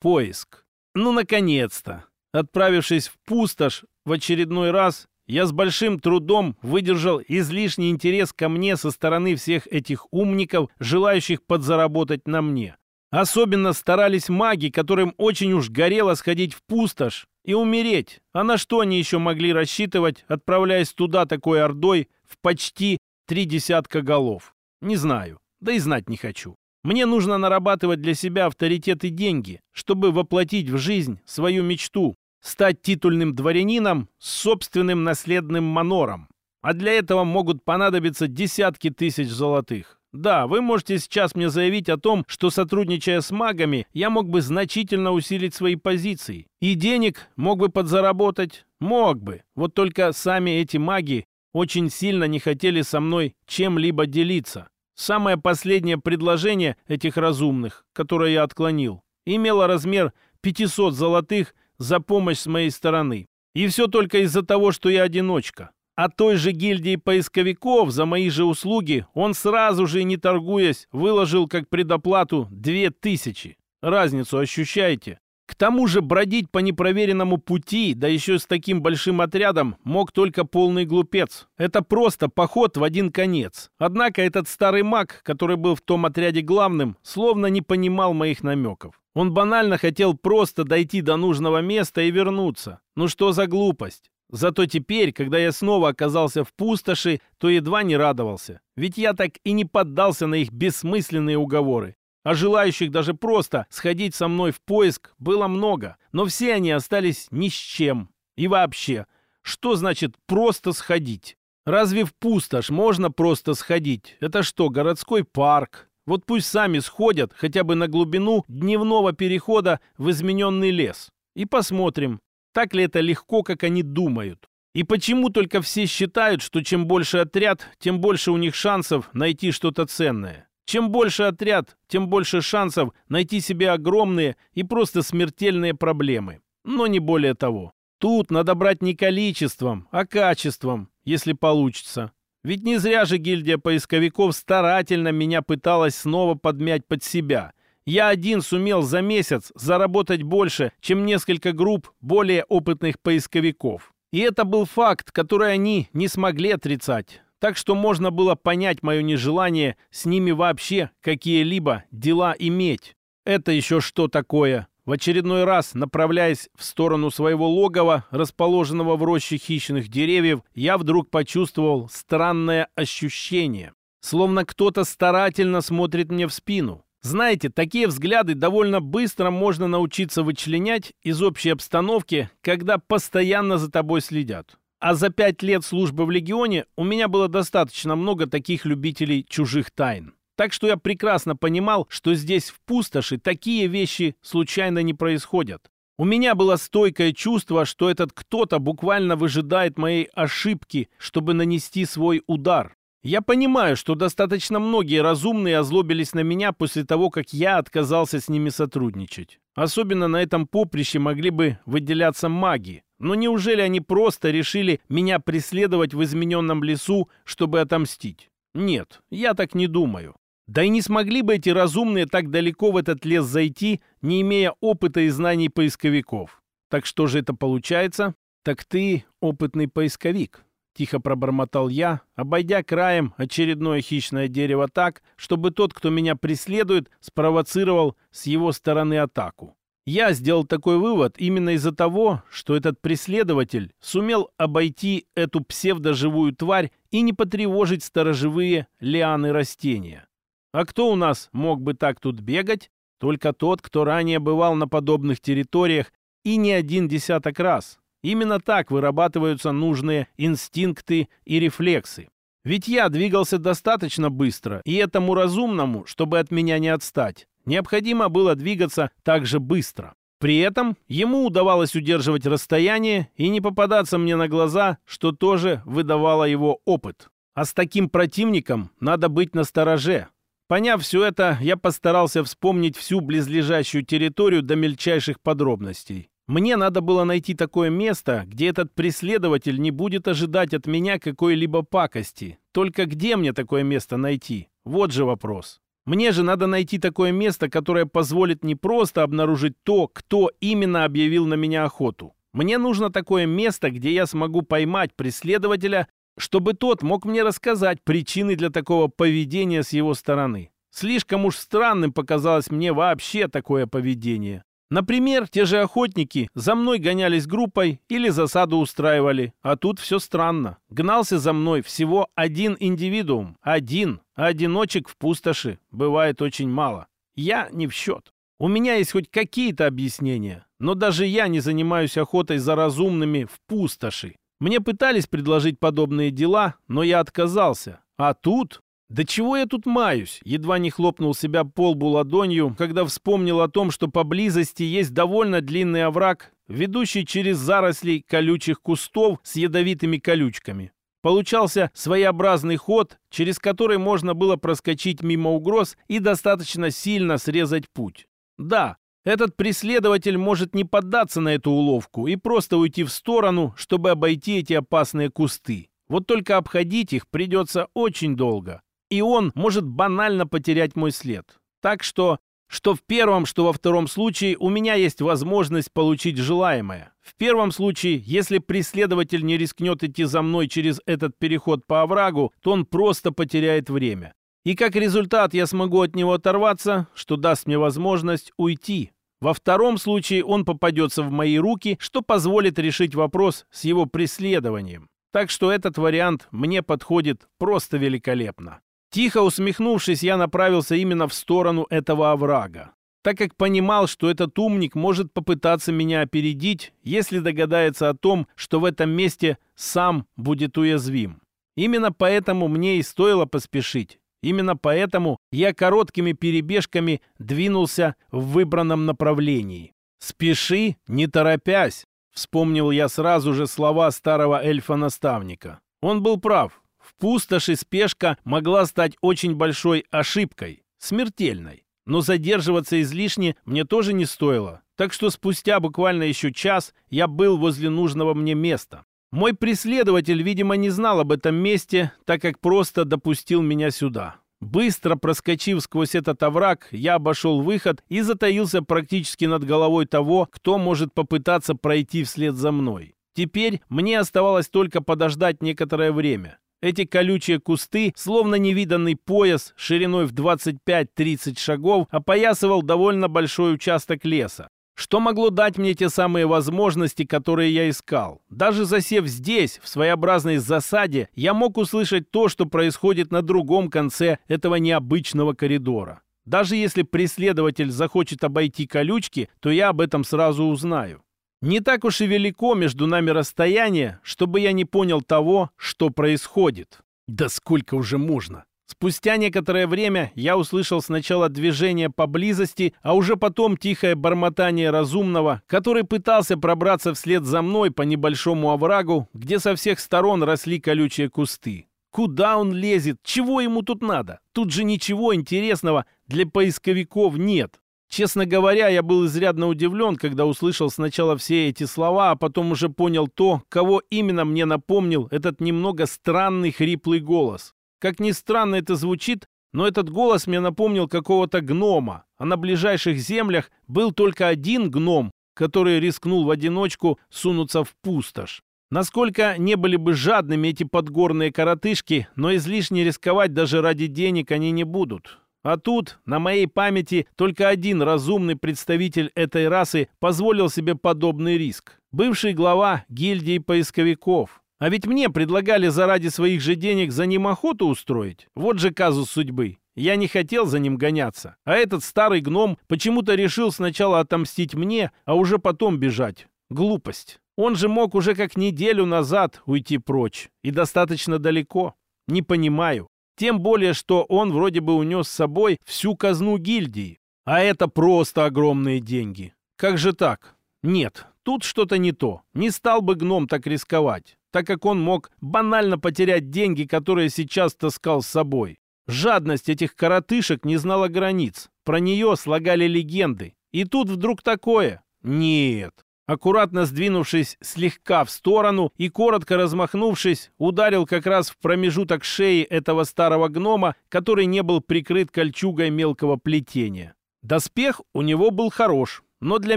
Поиск. Ну, наконец-то! Отправившись в пустошь в очередной раз, я с большим трудом выдержал излишний интерес ко мне со стороны всех этих умников, желающих подзаработать на мне. Особенно старались маги, которым очень уж горело сходить в пустошь и умереть. А на что они еще могли рассчитывать, отправляясь туда такой ордой в почти три десятка голов? Не знаю, да и знать не хочу. Мне нужно нарабатывать для себя авторитет и деньги, чтобы воплотить в жизнь свою мечту, стать титульным дворянином с собственным наследным манором. А для этого могут понадобиться десятки тысяч золотых. Да, вы можете сейчас мне заявить о том, что сотрудничая с магами, я мог бы значительно усилить свои позиции. И денег мог бы подзаработать? Мог бы. Вот только сами эти маги очень сильно не хотели со мной чем-либо делиться. Самое последнее предложение этих разумных, которое я отклонил, имело размер 500 золотых за помощь с моей стороны. И все только из-за того, что я одиночка. А той же гильдии поисковиков за мои же услуги он сразу же, не торгуясь, выложил как предоплату 2000. Разницу ощущаете? Тому же бродить по непроверенному пути, да еще с таким большим отрядом, мог только полный глупец. Это просто поход в один конец. Однако этот старый маг, который был в том отряде главным, словно не понимал моих намеков. Он банально хотел просто дойти до нужного места и вернуться. Ну что за глупость? Зато теперь, когда я снова оказался в пустоши, то едва не радовался. Ведь я так и не поддался на их бессмысленные уговоры а желающих даже просто сходить со мной в поиск было много, но все они остались ни с чем. И вообще, что значит «просто сходить»? Разве в пустошь можно просто сходить? Это что, городской парк? Вот пусть сами сходят хотя бы на глубину дневного перехода в измененный лес. И посмотрим, так ли это легко, как они думают. И почему только все считают, что чем больше отряд, тем больше у них шансов найти что-то ценное? Чем больше отряд, тем больше шансов найти себе огромные и просто смертельные проблемы. Но не более того. Тут надо брать не количеством, а качеством, если получится. Ведь не зря же гильдия поисковиков старательно меня пыталась снова подмять под себя. Я один сумел за месяц заработать больше, чем несколько групп более опытных поисковиков. И это был факт, который они не смогли отрицать так что можно было понять мое нежелание с ними вообще какие-либо дела иметь. Это еще что такое? В очередной раз, направляясь в сторону своего логова, расположенного в роще хищных деревьев, я вдруг почувствовал странное ощущение. Словно кто-то старательно смотрит мне в спину. Знаете, такие взгляды довольно быстро можно научиться вычленять из общей обстановки, когда постоянно за тобой следят. А за пять лет службы в Легионе у меня было достаточно много таких любителей чужих тайн. Так что я прекрасно понимал, что здесь в пустоши такие вещи случайно не происходят. У меня было стойкое чувство, что этот кто-то буквально выжидает моей ошибки, чтобы нанести свой удар. Я понимаю, что достаточно многие разумные озлобились на меня после того, как я отказался с ними сотрудничать. Особенно на этом поприще могли бы выделяться маги. Но неужели они просто решили меня преследовать в измененном лесу, чтобы отомстить? Нет, я так не думаю. Да и не смогли бы эти разумные так далеко в этот лес зайти, не имея опыта и знаний поисковиков. Так что же это получается? Так ты опытный поисковик. Тихо пробормотал я, обойдя краем очередное хищное дерево так, чтобы тот, кто меня преследует, спровоцировал с его стороны атаку. Я сделал такой вывод именно из-за того, что этот преследователь сумел обойти эту псевдоживую тварь и не потревожить сторожевые лианы растения. А кто у нас мог бы так тут бегать? Только тот, кто ранее бывал на подобных территориях и не один десяток раз. Именно так вырабатываются нужные инстинкты и рефлексы. Ведь я двигался достаточно быстро, и этому разумному, чтобы от меня не отстать, необходимо было двигаться так же быстро. При этом ему удавалось удерживать расстояние и не попадаться мне на глаза, что тоже выдавало его опыт. А с таким противником надо быть настороже. Поняв все это, я постарался вспомнить всю близлежащую территорию до мельчайших подробностей. Мне надо было найти такое место, где этот преследователь не будет ожидать от меня какой-либо пакости. Только где мне такое место найти? Вот же вопрос. Мне же надо найти такое место, которое позволит не просто обнаружить то, кто именно объявил на меня охоту. Мне нужно такое место, где я смогу поймать преследователя, чтобы тот мог мне рассказать причины для такого поведения с его стороны. Слишком уж странным показалось мне вообще такое поведение. Например, те же охотники за мной гонялись группой или засаду устраивали, а тут все странно. Гнался за мной всего один индивидуум, один, а одиночек в пустоши бывает очень мало. Я не в счет. У меня есть хоть какие-то объяснения, но даже я не занимаюсь охотой за разумными в пустоши. Мне пытались предложить подобные дела, но я отказался. А тут да чего я тут маюсь? Едва не хлопнул себя по лбу ладонью, когда вспомнил о том, что поблизости есть довольно длинный овраг, ведущий через заросли колючих кустов с ядовитыми колючками. Получался своеобразный ход, через который можно было проскочить мимо угроз и достаточно сильно срезать путь. Да, этот преследователь может не поддаться на эту уловку и просто уйти в сторону, чтобы обойти эти опасные кусты. Вот только обходить их придется очень долго и он может банально потерять мой след. Так что, что в первом, что во втором случае у меня есть возможность получить желаемое. В первом случае, если преследователь не рискнет идти за мной через этот переход по оврагу, то он просто потеряет время. И как результат я смогу от него оторваться, что даст мне возможность уйти. Во втором случае он попадется в мои руки, что позволит решить вопрос с его преследованием. Так что этот вариант мне подходит просто великолепно. Тихо усмехнувшись, я направился именно в сторону этого оврага, так как понимал, что этот умник может попытаться меня опередить, если догадается о том, что в этом месте сам будет уязвим. Именно поэтому мне и стоило поспешить. Именно поэтому я короткими перебежками двинулся в выбранном направлении. «Спеши, не торопясь», — вспомнил я сразу же слова старого эльфа-наставника. Он был прав. Пустоши спешка могла стать очень большой ошибкой, смертельной. Но задерживаться излишне мне тоже не стоило, так что спустя буквально еще час я был возле нужного мне места. Мой преследователь, видимо, не знал об этом месте, так как просто допустил меня сюда. Быстро проскочив сквозь этот овраг, я обошел выход и затаился практически над головой того, кто может попытаться пройти вслед за мной. Теперь мне оставалось только подождать некоторое время. Эти колючие кусты, словно невиданный пояс шириной в 25-30 шагов, опоясывал довольно большой участок леса. Что могло дать мне те самые возможности, которые я искал? Даже засев здесь, в своеобразной засаде, я мог услышать то, что происходит на другом конце этого необычного коридора. Даже если преследователь захочет обойти колючки, то я об этом сразу узнаю. Не так уж и велико между нами расстояние, чтобы я не понял того, что происходит. Да сколько уже можно? Спустя некоторое время я услышал сначала движение поблизости, а уже потом тихое бормотание разумного, который пытался пробраться вслед за мной по небольшому оврагу, где со всех сторон росли колючие кусты. Куда он лезет? Чего ему тут надо? Тут же ничего интересного для поисковиков нет. Честно говоря, я был изрядно удивлен, когда услышал сначала все эти слова, а потом уже понял то, кого именно мне напомнил этот немного странный хриплый голос. Как ни странно это звучит, но этот голос мне напомнил какого-то гнома, а на ближайших землях был только один гном, который рискнул в одиночку сунуться в пустошь. Насколько не были бы жадными эти подгорные коротышки, но излишне рисковать даже ради денег они не будут. А тут, на моей памяти, только один разумный представитель этой расы позволил себе подобный риск. Бывший глава гильдии поисковиков. А ведь мне предлагали заради своих же денег за ним охоту устроить. Вот же казус судьбы. Я не хотел за ним гоняться. А этот старый гном почему-то решил сначала отомстить мне, а уже потом бежать. Глупость. Он же мог уже как неделю назад уйти прочь. И достаточно далеко. Не понимаю. Тем более, что он вроде бы унес с собой всю казну гильдии. А это просто огромные деньги. Как же так? Нет, тут что-то не то. Не стал бы гном так рисковать, так как он мог банально потерять деньги, которые сейчас таскал с собой. Жадность этих коротышек не знала границ. Про нее слагали легенды. И тут вдруг такое. Нет. Аккуратно сдвинувшись слегка в сторону и коротко размахнувшись, ударил как раз в промежуток шеи этого старого гнома, который не был прикрыт кольчугой мелкого плетения. Доспех у него был хорош, но для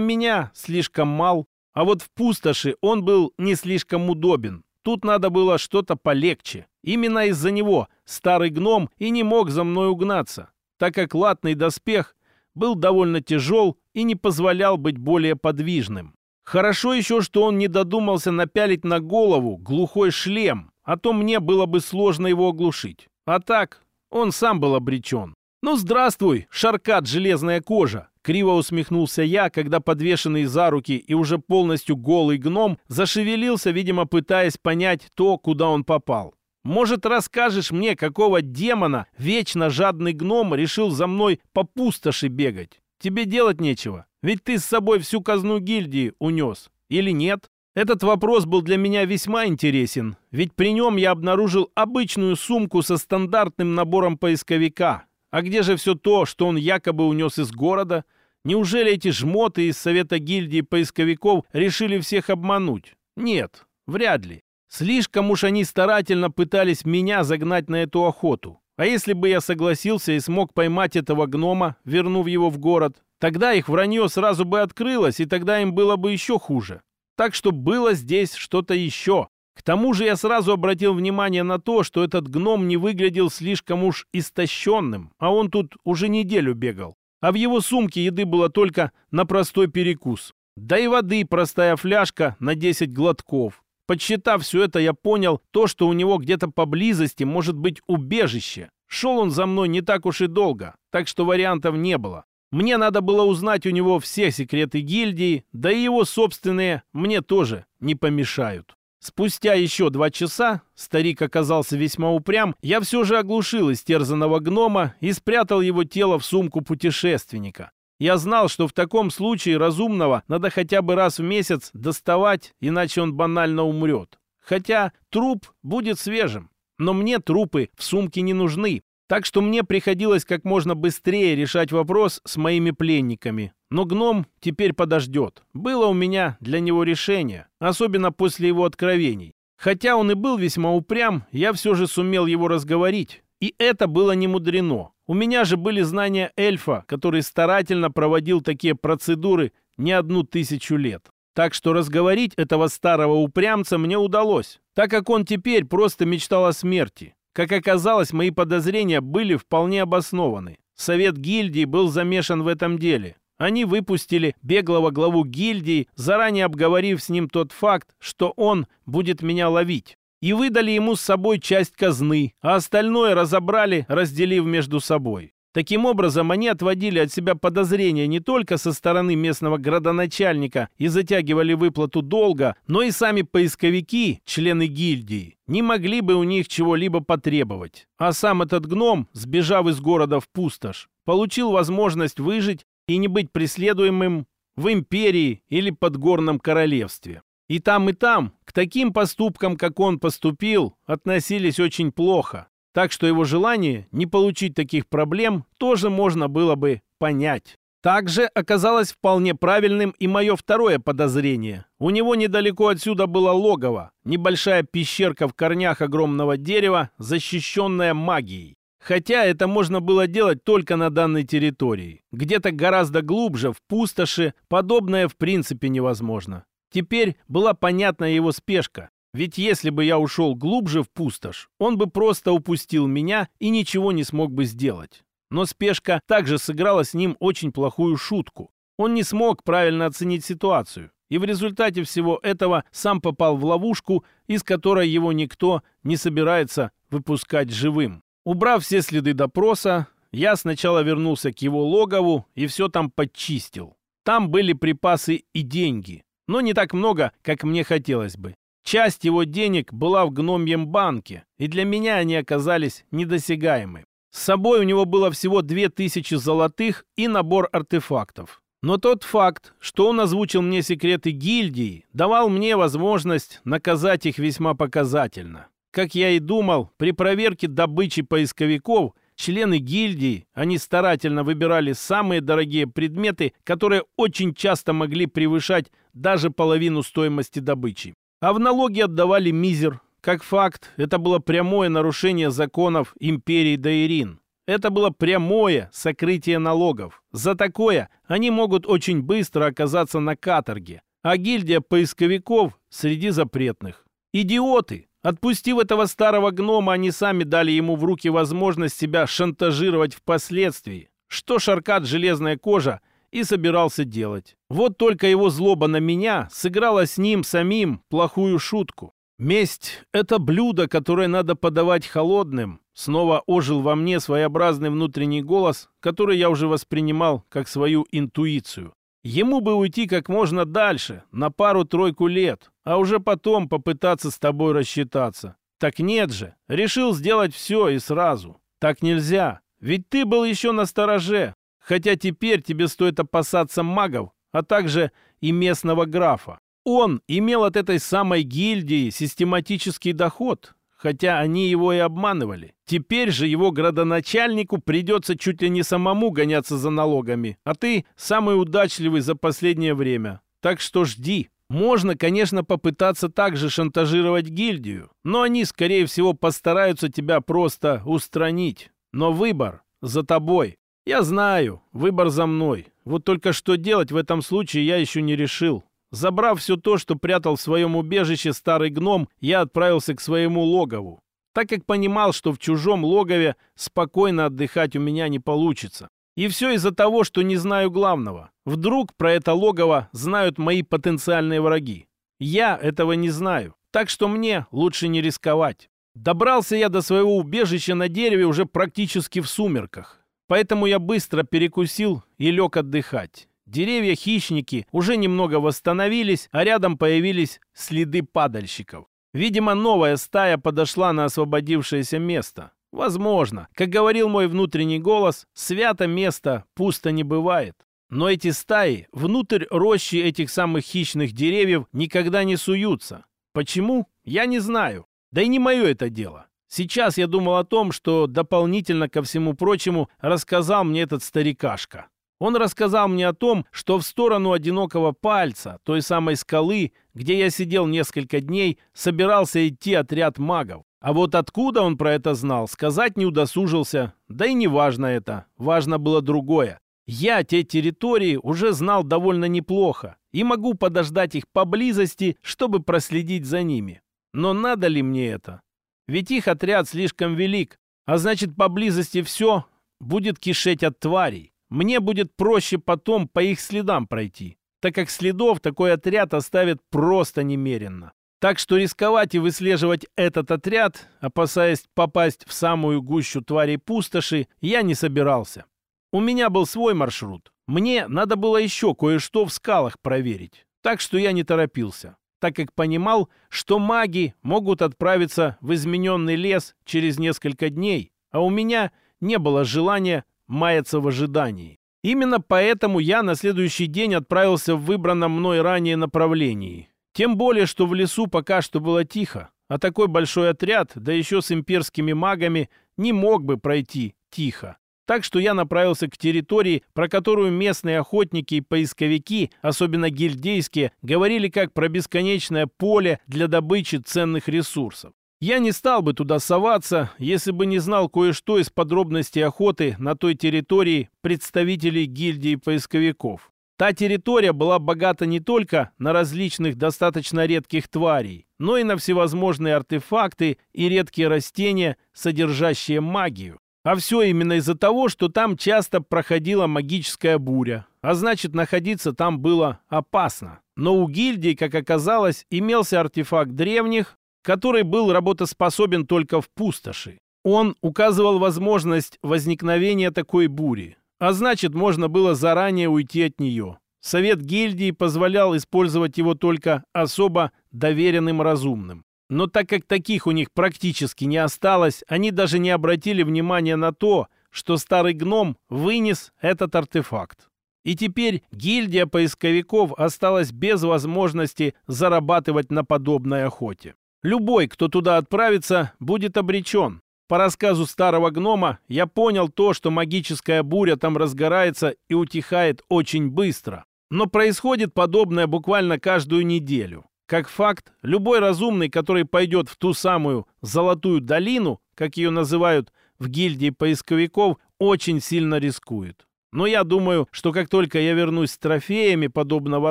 меня слишком мал, а вот в пустоши он был не слишком удобен. Тут надо было что-то полегче. Именно из-за него старый гном и не мог за мной угнаться, так как латный доспех был довольно тяжел и не позволял быть более подвижным. Хорошо еще, что он не додумался напялить на голову глухой шлем, а то мне было бы сложно его оглушить. А так, он сам был обречен. «Ну, здравствуй, шаркат железная кожа!» Криво усмехнулся я, когда подвешенный за руки и уже полностью голый гном зашевелился, видимо, пытаясь понять то, куда он попал. «Может, расскажешь мне, какого демона вечно жадный гном решил за мной по пустоши бегать? Тебе делать нечего, ведь ты с собой всю казну гильдии унес. Или нет?» Этот вопрос был для меня весьма интересен, ведь при нем я обнаружил обычную сумку со стандартным набором поисковика, а где же все то, что он якобы унес из города? Неужели эти жмоты из Совета гильдии поисковиков решили всех обмануть? Нет, вряд ли. Слишком уж они старательно пытались меня загнать на эту охоту. А если бы я согласился и смог поймать этого гнома, вернув его в город, тогда их вранье сразу бы открылось, и тогда им было бы еще хуже. Так что было здесь что-то еще. К тому же я сразу обратил внимание на то, что этот гном не выглядел слишком уж истощенным, а он тут уже неделю бегал. А в его сумке еды было только на простой перекус. Да и воды простая фляжка на 10 глотков. Подсчитав все это, я понял то, что у него где-то поблизости может быть убежище. Шел он за мной не так уж и долго, так что вариантов не было. Мне надо было узнать у него все секреты гильдии, да и его собственные мне тоже не помешают. Спустя еще два часа, старик оказался весьма упрям, я все же оглушил истерзанного гнома и спрятал его тело в сумку путешественника. Я знал, что в таком случае разумного надо хотя бы раз в месяц доставать, иначе он банально умрет. Хотя труп будет свежим. Но мне трупы в сумке не нужны, так что мне приходилось как можно быстрее решать вопрос с моими пленниками. Но гном теперь подождет. Было у меня для него решение, особенно после его откровений. Хотя он и был весьма упрям, я все же сумел его разговорить. И это было не мудрено. У меня же были знания эльфа, который старательно проводил такие процедуры не одну тысячу лет. Так что разговорить этого старого упрямца мне удалось, так как он теперь просто мечтал о смерти. Как оказалось, мои подозрения были вполне обоснованы. Совет гильдии был замешан в этом деле. Они выпустили беглого главу гильдии, заранее обговорив с ним тот факт, что он будет меня ловить. И выдали ему с собой часть казны, а остальное разобрали, разделив между собой. Таким образом, они отводили от себя подозрения не только со стороны местного градоначальника и затягивали выплату долга, но и сами поисковики, члены гильдии, не могли бы у них чего-либо потребовать. А сам этот гном, сбежав из города в пустошь, получил возможность выжить и не быть преследуемым в империи или подгорном королевстве. И там, и там к таким поступкам, как он поступил, относились очень плохо. Так что его желание не получить таких проблем тоже можно было бы понять. Также оказалось вполне правильным и мое второе подозрение. У него недалеко отсюда было логово, небольшая пещерка в корнях огромного дерева, защищенная магией. Хотя это можно было делать только на данной территории. Где-то гораздо глубже, в пустоши, подобное в принципе невозможно. Теперь была понятна его спешка. Ведь если бы я ушел глубже в пустошь, он бы просто упустил меня и ничего не смог бы сделать. Но спешка также сыграла с ним очень плохую шутку. Он не смог правильно оценить ситуацию. И в результате всего этого сам попал в ловушку, из которой его никто не собирается выпускать живым. Убрав все следы допроса, я сначала вернулся к его логову и все там подчистил. Там были припасы и деньги, но не так много, как мне хотелось бы. Часть его денег была в гномьем банке, и для меня они оказались недосягаемы. С собой у него было всего две тысячи золотых и набор артефактов. Но тот факт, что он озвучил мне секреты гильдии, давал мне возможность наказать их весьма показательно. Как я и думал, при проверке добычи поисковиков члены гильдии, они старательно выбирали самые дорогие предметы, которые очень часто могли превышать даже половину стоимости добычи. А в налоги отдавали мизер. Как факт, это было прямое нарушение законов империи Даирин. Это было прямое сокрытие налогов. За такое они могут очень быстро оказаться на каторге. А гильдия поисковиков среди запретных. Идиоты! Отпустив этого старого гнома, они сами дали ему в руки возможность себя шантажировать впоследствии. Что Шаркат «Железная кожа» и собирался делать. Вот только его злоба на меня сыграла с ним самим плохую шутку. Месть — это блюдо, которое надо подавать холодным. Снова ожил во мне своеобразный внутренний голос, который я уже воспринимал как свою интуицию. Ему бы уйти как можно дальше, на пару-тройку лет, а уже потом попытаться с тобой рассчитаться. Так нет же, решил сделать все и сразу. Так нельзя, ведь ты был еще на стороже, хотя теперь тебе стоит опасаться магов, а также и местного графа. Он имел от этой самой гильдии систематический доход, хотя они его и обманывали. Теперь же его градоначальнику придется чуть ли не самому гоняться за налогами, а ты самый удачливый за последнее время. Так что жди. Можно, конечно, попытаться также шантажировать гильдию, но они, скорее всего, постараются тебя просто устранить. Но выбор за тобой. Я знаю, выбор за мной. Вот только что делать в этом случае я еще не решил. Забрав все то, что прятал в своем убежище старый гном, я отправился к своему логову, так как понимал, что в чужом логове спокойно отдыхать у меня не получится. И все из-за того, что не знаю главного. Вдруг про это логово знают мои потенциальные враги. Я этого не знаю, так что мне лучше не рисковать. Добрался я до своего убежища на дереве уже практически в сумерках, поэтому я быстро перекусил и лег отдыхать. Деревья-хищники уже немного восстановились, а рядом появились следы падальщиков. Видимо, новая стая подошла на освободившееся место. Возможно, как говорил мой внутренний голос, свято место пусто не бывает. Но эти стаи внутрь рощи этих самых хищных деревьев никогда не суются. Почему? Я не знаю. Да и не мое это дело. Сейчас я думал о том, что дополнительно ко всему прочему рассказал мне этот старикашка. Он рассказал мне о том, что в сторону одинокого пальца, той самой скалы, где я сидел несколько дней, собирался идти отряд магов. А вот откуда он про это знал, сказать не удосужился. Да и не важно это. Важно было другое. Я те территории уже знал довольно неплохо и могу подождать их поблизости, чтобы проследить за ними. Но надо ли мне это? Ведь их отряд слишком велик, а значит поблизости все будет кишеть от тварей. Мне будет проще потом по их следам пройти, так как следов такой отряд оставит просто немеренно. Так что рисковать и выслеживать этот отряд, опасаясь попасть в самую гущу тварей пустоши, я не собирался. У меня был свой маршрут. Мне надо было еще кое-что в скалах проверить. Так что я не торопился, так как понимал, что маги могут отправиться в измененный лес через несколько дней, а у меня не было желания маяться в ожидании. Именно поэтому я на следующий день отправился в выбранном мной ранее направлении. Тем более, что в лесу пока что было тихо, а такой большой отряд, да еще с имперскими магами, не мог бы пройти тихо. Так что я направился к территории, про которую местные охотники и поисковики, особенно гильдейские, говорили как про бесконечное поле для добычи ценных ресурсов. Я не стал бы туда соваться, если бы не знал кое-что из подробностей охоты на той территории представителей гильдии поисковиков. Та территория была богата не только на различных достаточно редких тварей, но и на всевозможные артефакты и редкие растения, содержащие магию. А все именно из-за того, что там часто проходила магическая буря, а значит находиться там было опасно. Но у гильдии, как оказалось, имелся артефакт древних, который был работоспособен только в пустоши. Он указывал возможность возникновения такой бури, а значит, можно было заранее уйти от нее. Совет гильдии позволял использовать его только особо доверенным разумным. Но так как таких у них практически не осталось, они даже не обратили внимания на то, что старый гном вынес этот артефакт. И теперь гильдия поисковиков осталась без возможности зарабатывать на подобной охоте. Любой, кто туда отправится, будет обречен. по рассказу старого гнома, я понял то, что магическая буря там разгорается и утихает очень быстро. Но происходит подобное буквально каждую неделю. Как факт, любой разумный, который пойдет в ту самую «золотую долину», как ее называют в гильдии поисковиков, очень сильно рискует. Но я думаю, что как только я вернусь с трофеями подобного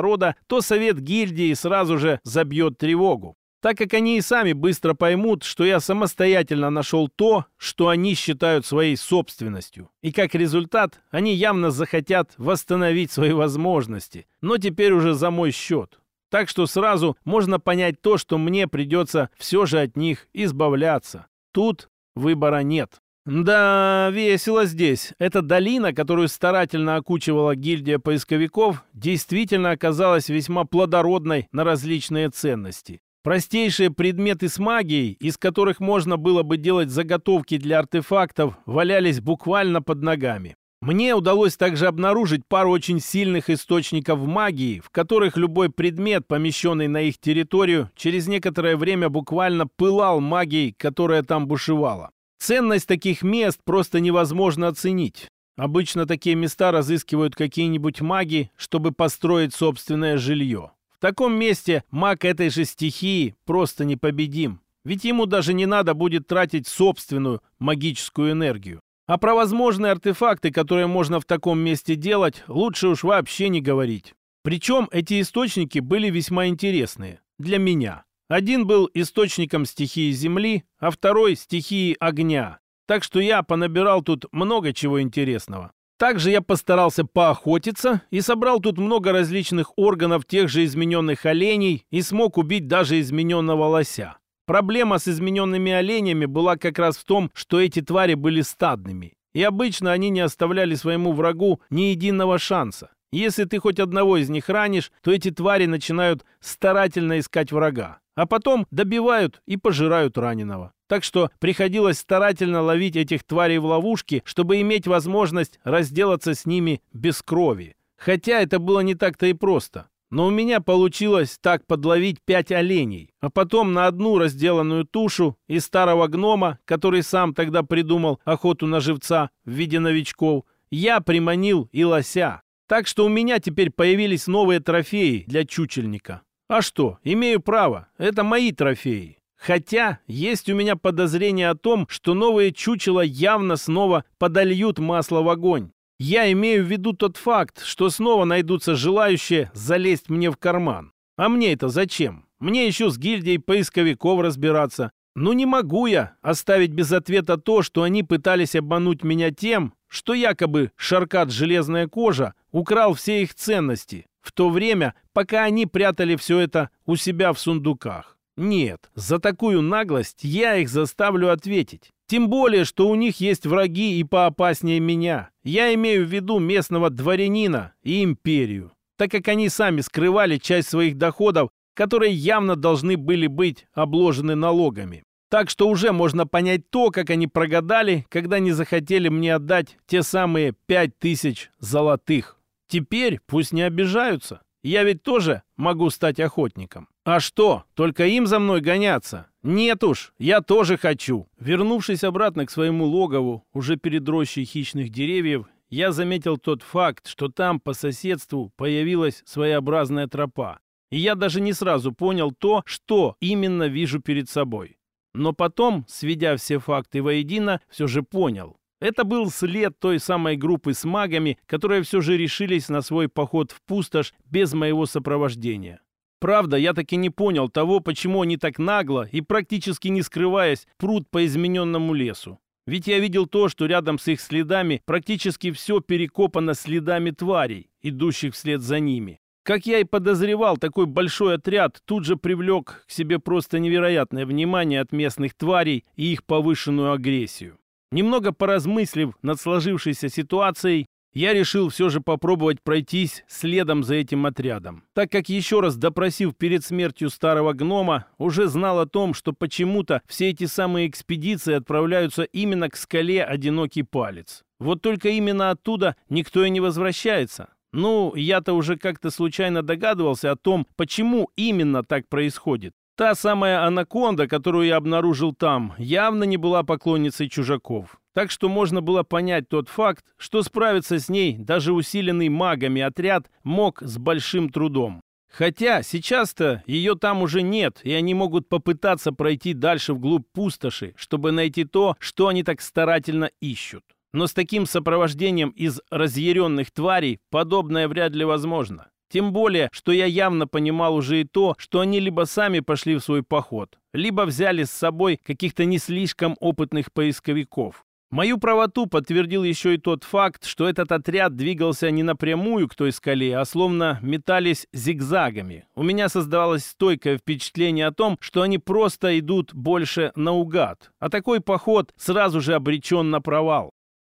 рода, то совет гильдии сразу же забьет тревогу так как они и сами быстро поймут, что я самостоятельно нашел то, что они считают своей собственностью. И как результат, они явно захотят восстановить свои возможности, но теперь уже за мой счет. Так что сразу можно понять то, что мне придется все же от них избавляться. Тут выбора нет. Да, весело здесь. Эта долина, которую старательно окучивала гильдия поисковиков, действительно оказалась весьма плодородной на различные ценности. Простейшие предметы с магией, из которых можно было бы делать заготовки для артефактов, валялись буквально под ногами. Мне удалось также обнаружить пару очень сильных источников магии, в которых любой предмет, помещенный на их территорию, через некоторое время буквально пылал магией, которая там бушевала. Ценность таких мест просто невозможно оценить. Обычно такие места разыскивают какие-нибудь маги, чтобы построить собственное жилье. Таком месте маг этой же стихии просто непобедим. Ведь ему даже не надо будет тратить собственную магическую энергию. А про возможные артефакты, которые можно в таком месте делать, лучше уж вообще не говорить. Причем эти источники были весьма интересные для меня. Один был источником стихии земли, а второй — стихии огня. Так что я понабирал тут много чего интересного. Также я постарался поохотиться и собрал тут много различных органов тех же измененных оленей и смог убить даже измененного лося. Проблема с измененными оленями была как раз в том, что эти твари были стадными. И обычно они не оставляли своему врагу ни единого шанса. Если ты хоть одного из них ранишь, то эти твари начинают старательно искать врага, а потом добивают и пожирают раненого так что приходилось старательно ловить этих тварей в ловушки, чтобы иметь возможность разделаться с ними без крови. Хотя это было не так-то и просто. Но у меня получилось так подловить пять оленей, а потом на одну разделанную тушу и старого гнома, который сам тогда придумал охоту на живца в виде новичков, я приманил и лося. Так что у меня теперь появились новые трофеи для чучельника. А что, имею право, это мои трофеи. Хотя есть у меня подозрение о том, что новые чучела явно снова подольют масло в огонь. Я имею в виду тот факт, что снова найдутся желающие залезть мне в карман. А мне это зачем? Мне еще с гильдией поисковиков разбираться. Ну не могу я оставить без ответа то, что они пытались обмануть меня тем, что якобы Шаркат Железная Кожа украл все их ценности, в то время, пока они прятали все это у себя в сундуках. Нет, за такую наглость я их заставлю ответить. Тем более, что у них есть враги и поопаснее меня. Я имею в виду местного дворянина и империю, так как они сами скрывали часть своих доходов, которые явно должны были быть обложены налогами. Так что уже можно понять то, как они прогадали, когда не захотели мне отдать те самые пять тысяч золотых. Теперь пусть не обижаются. Я ведь тоже могу стать охотником. А что, только им за мной гоняться? Нет уж, я тоже хочу. Вернувшись обратно к своему логову, уже перед рощей хищных деревьев, я заметил тот факт, что там по соседству появилась своеобразная тропа. И я даже не сразу понял то, что именно вижу перед собой. Но потом, сведя все факты воедино, все же понял. Это был след той самой группы с магами, которые все же решились на свой поход в пустошь без моего сопровождения. Правда, я таки не понял того, почему они так нагло и практически не скрываясь прут по измененному лесу. Ведь я видел то, что рядом с их следами практически все перекопано следами тварей, идущих вслед за ними. Как я и подозревал, такой большой отряд тут же привлек к себе просто невероятное внимание от местных тварей и их повышенную агрессию. Немного поразмыслив над сложившейся ситуацией, я решил все же попробовать пройтись следом за этим отрядом, так как еще раз допросив перед смертью старого гнома, уже знал о том, что почему-то все эти самые экспедиции отправляются именно к скале «Одинокий палец». Вот только именно оттуда никто и не возвращается. Ну, я-то уже как-то случайно догадывался о том, почему именно так происходит Та самая анаконда, которую я обнаружил там, явно не была поклонницей чужаков. Так что можно было понять тот факт, что справиться с ней даже усиленный магами отряд мог с большим трудом. Хотя сейчас-то ее там уже нет, и они могут попытаться пройти дальше вглубь пустоши, чтобы найти то, что они так старательно ищут. Но с таким сопровождением из разъяренных тварей подобное вряд ли возможно. Тем более, что я явно понимал уже и то, что они либо сами пошли в свой поход, либо взяли с собой каких-то не слишком опытных поисковиков. Мою правоту подтвердил еще и тот факт, что этот отряд двигался не напрямую к той скале, а словно метались зигзагами. У меня создавалось стойкое впечатление о том, что они просто идут больше наугад, а такой поход сразу же обречен на провал.